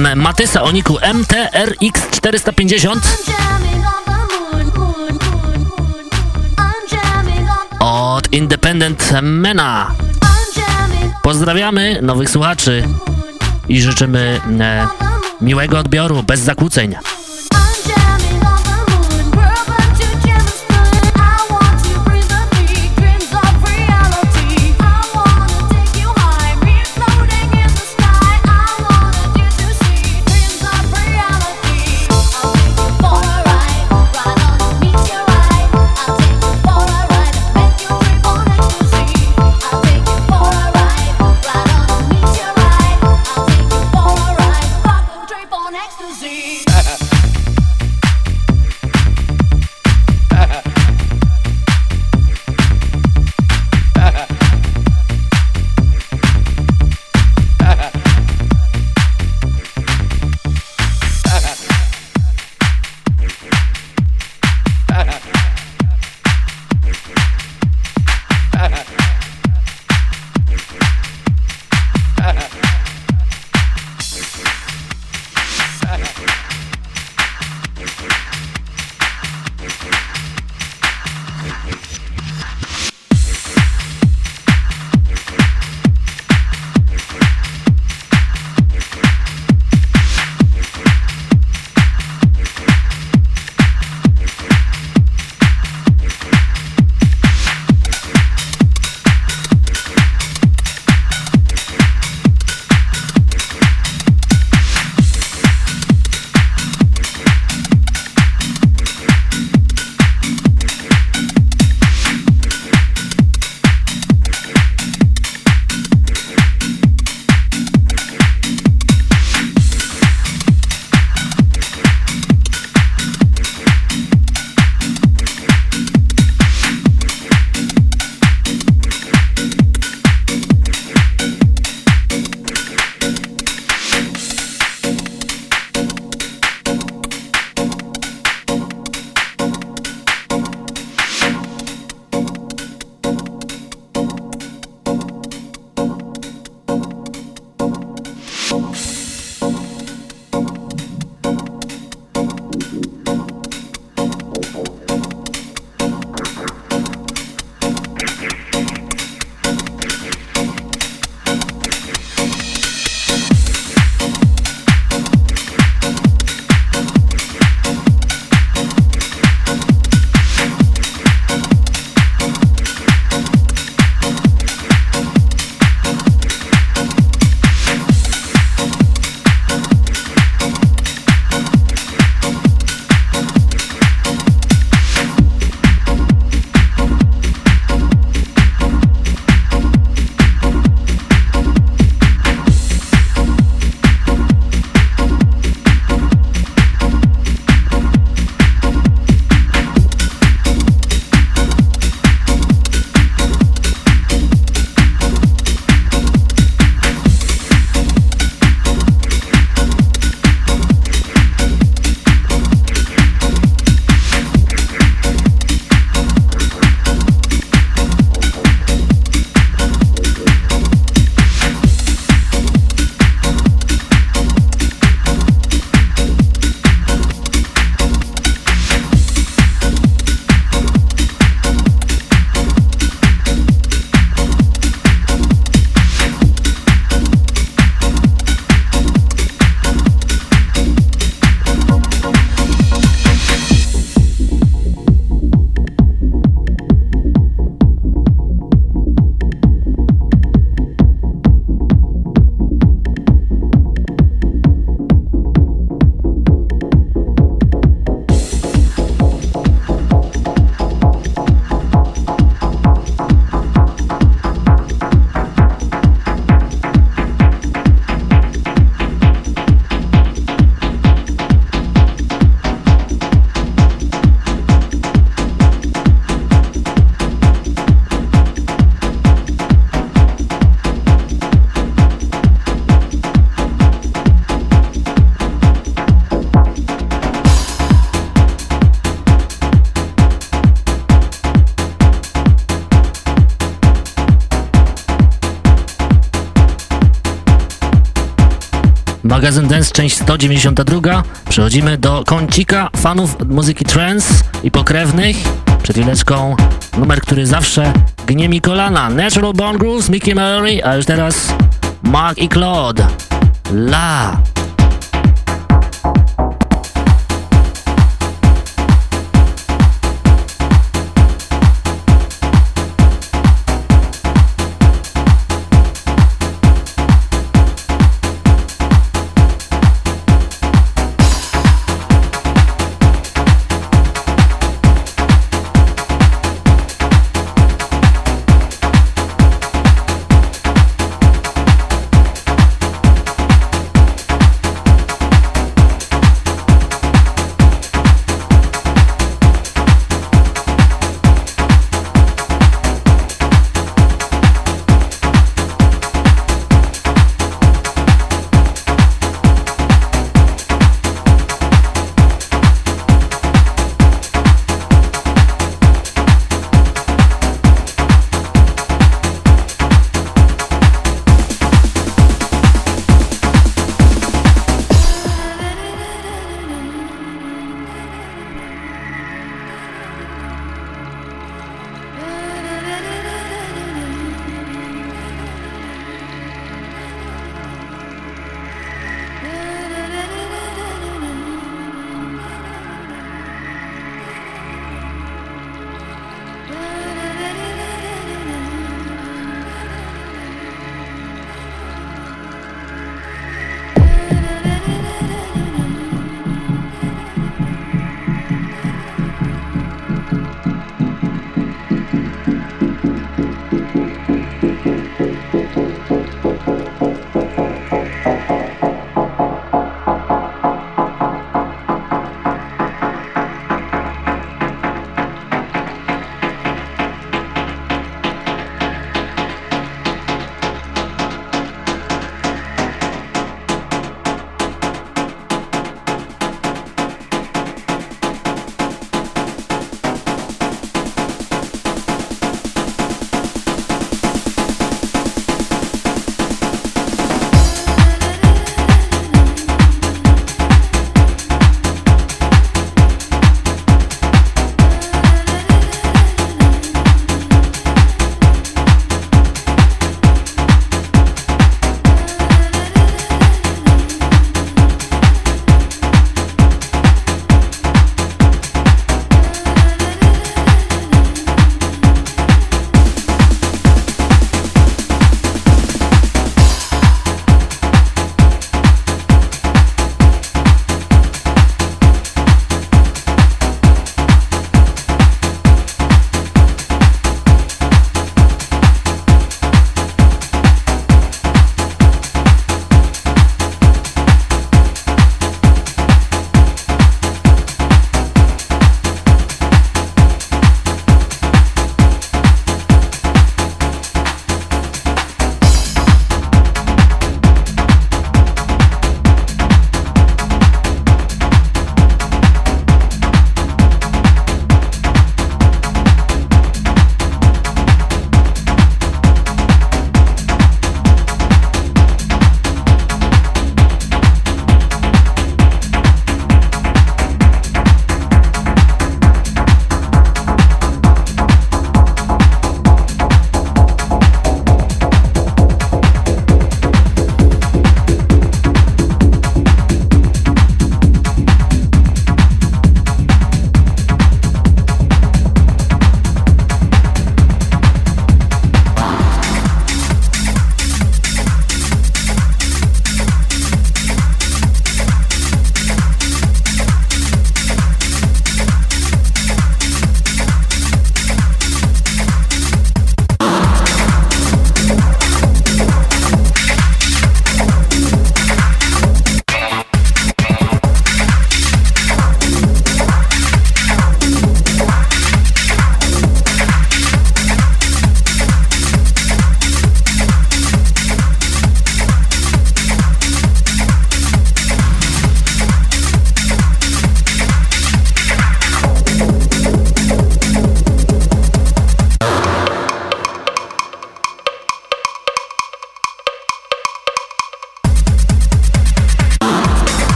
[SPEAKER 7] Matysa Oniku MTRX 450 od Independent Mena. Pozdrawiamy nowych słuchaczy i życzymy e, miłego odbioru, bez zakłóceń.
[SPEAKER 1] Magazyn Dance, część 192. Przechodzimy do kącika fanów muzyki trance i pokrewnych. Przed chwileczką numer, który zawsze gnie mi kolana. Natural Born Grooves, Mickey Murray, a już teraz Mark i Claude. La!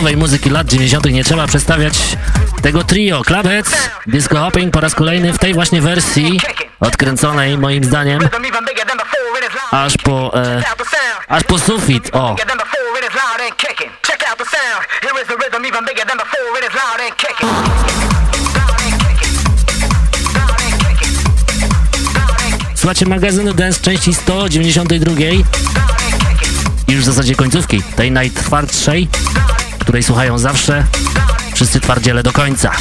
[SPEAKER 1] Klubowej muzyki lat 90. nie trzeba przedstawiać tego trio. Clubheads, Disco Hopping po raz kolejny w tej właśnie wersji, odkręconej moim zdaniem aż po, e, aż po sufit. O, słuchajcie magazynu Dance części 192 i już w zasadzie końcówki, tej najtwardszej, której słuchają zawsze wszyscy twardziele do końca.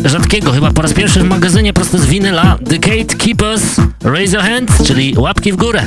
[SPEAKER 1] Rzadkiego, chyba po raz pierwszy w magazynie prosto z winyla The Gate Keepers Raise Your Hands, czyli łapki w górę.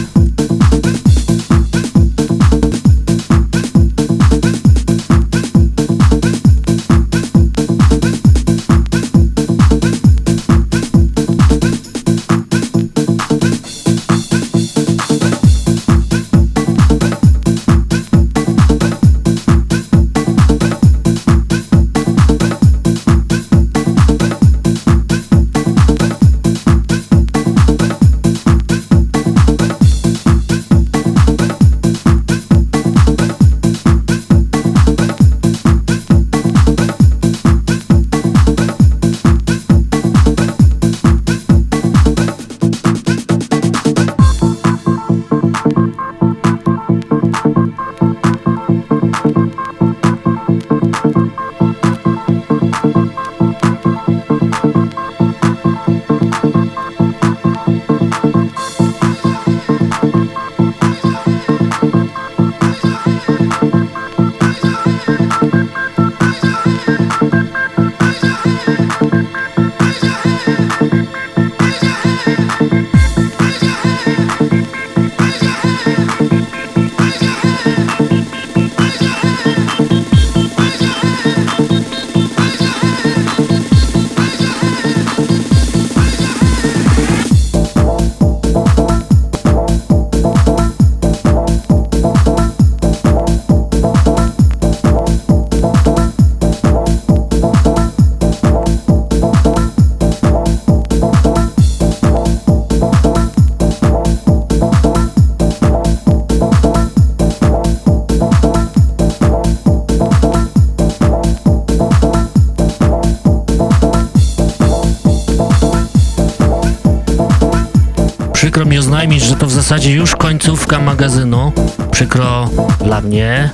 [SPEAKER 1] Oznajmić, że to w zasadzie już końcówka magazynu. Przykro dla mnie.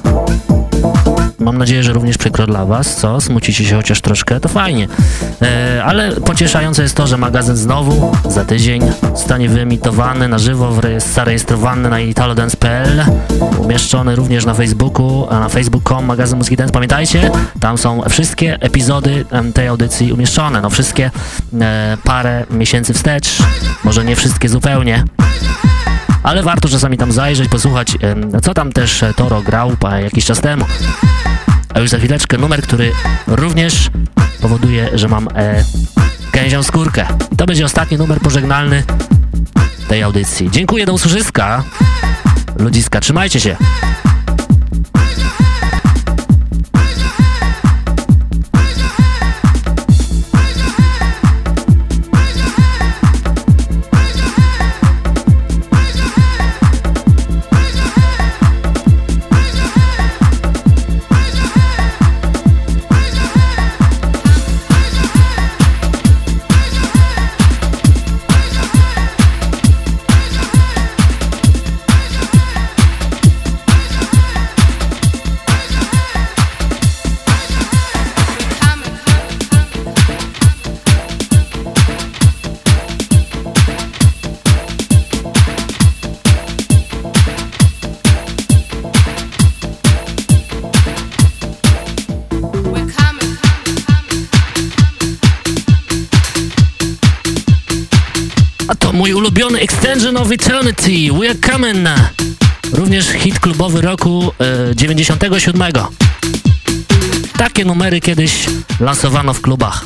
[SPEAKER 1] Mam nadzieję, że również przykro dla Was, co? Smucicie się chociaż troszkę, to fajnie. E, ale pocieszające jest to, że magazyn znowu za tydzień zostanie wyemitowany na żywo, zarejestrowany na italodance.pl, umieszczony również na Facebooku, a na facebook.com magazyn Muzyki Dance. Pamiętajcie, tam są wszystkie epizody tej audycji umieszczone, no wszystkie e, parę miesięcy wstecz, może nie wszystkie zupełnie ale warto czasami tam zajrzeć, posłuchać, co tam też e, Toro grał jakiś czas temu. A już za chwileczkę numer, który również powoduje, że mam e, gęsią skórkę. To będzie ostatni numer pożegnalny tej audycji. Dziękuję, do usłyszyska. Ludziska, trzymajcie się.
[SPEAKER 11] Mój ulubiony Extension of Eternity, We're Coming. Również hit klubowy roku e, 97. Takie numery kiedyś lansowano w klubach.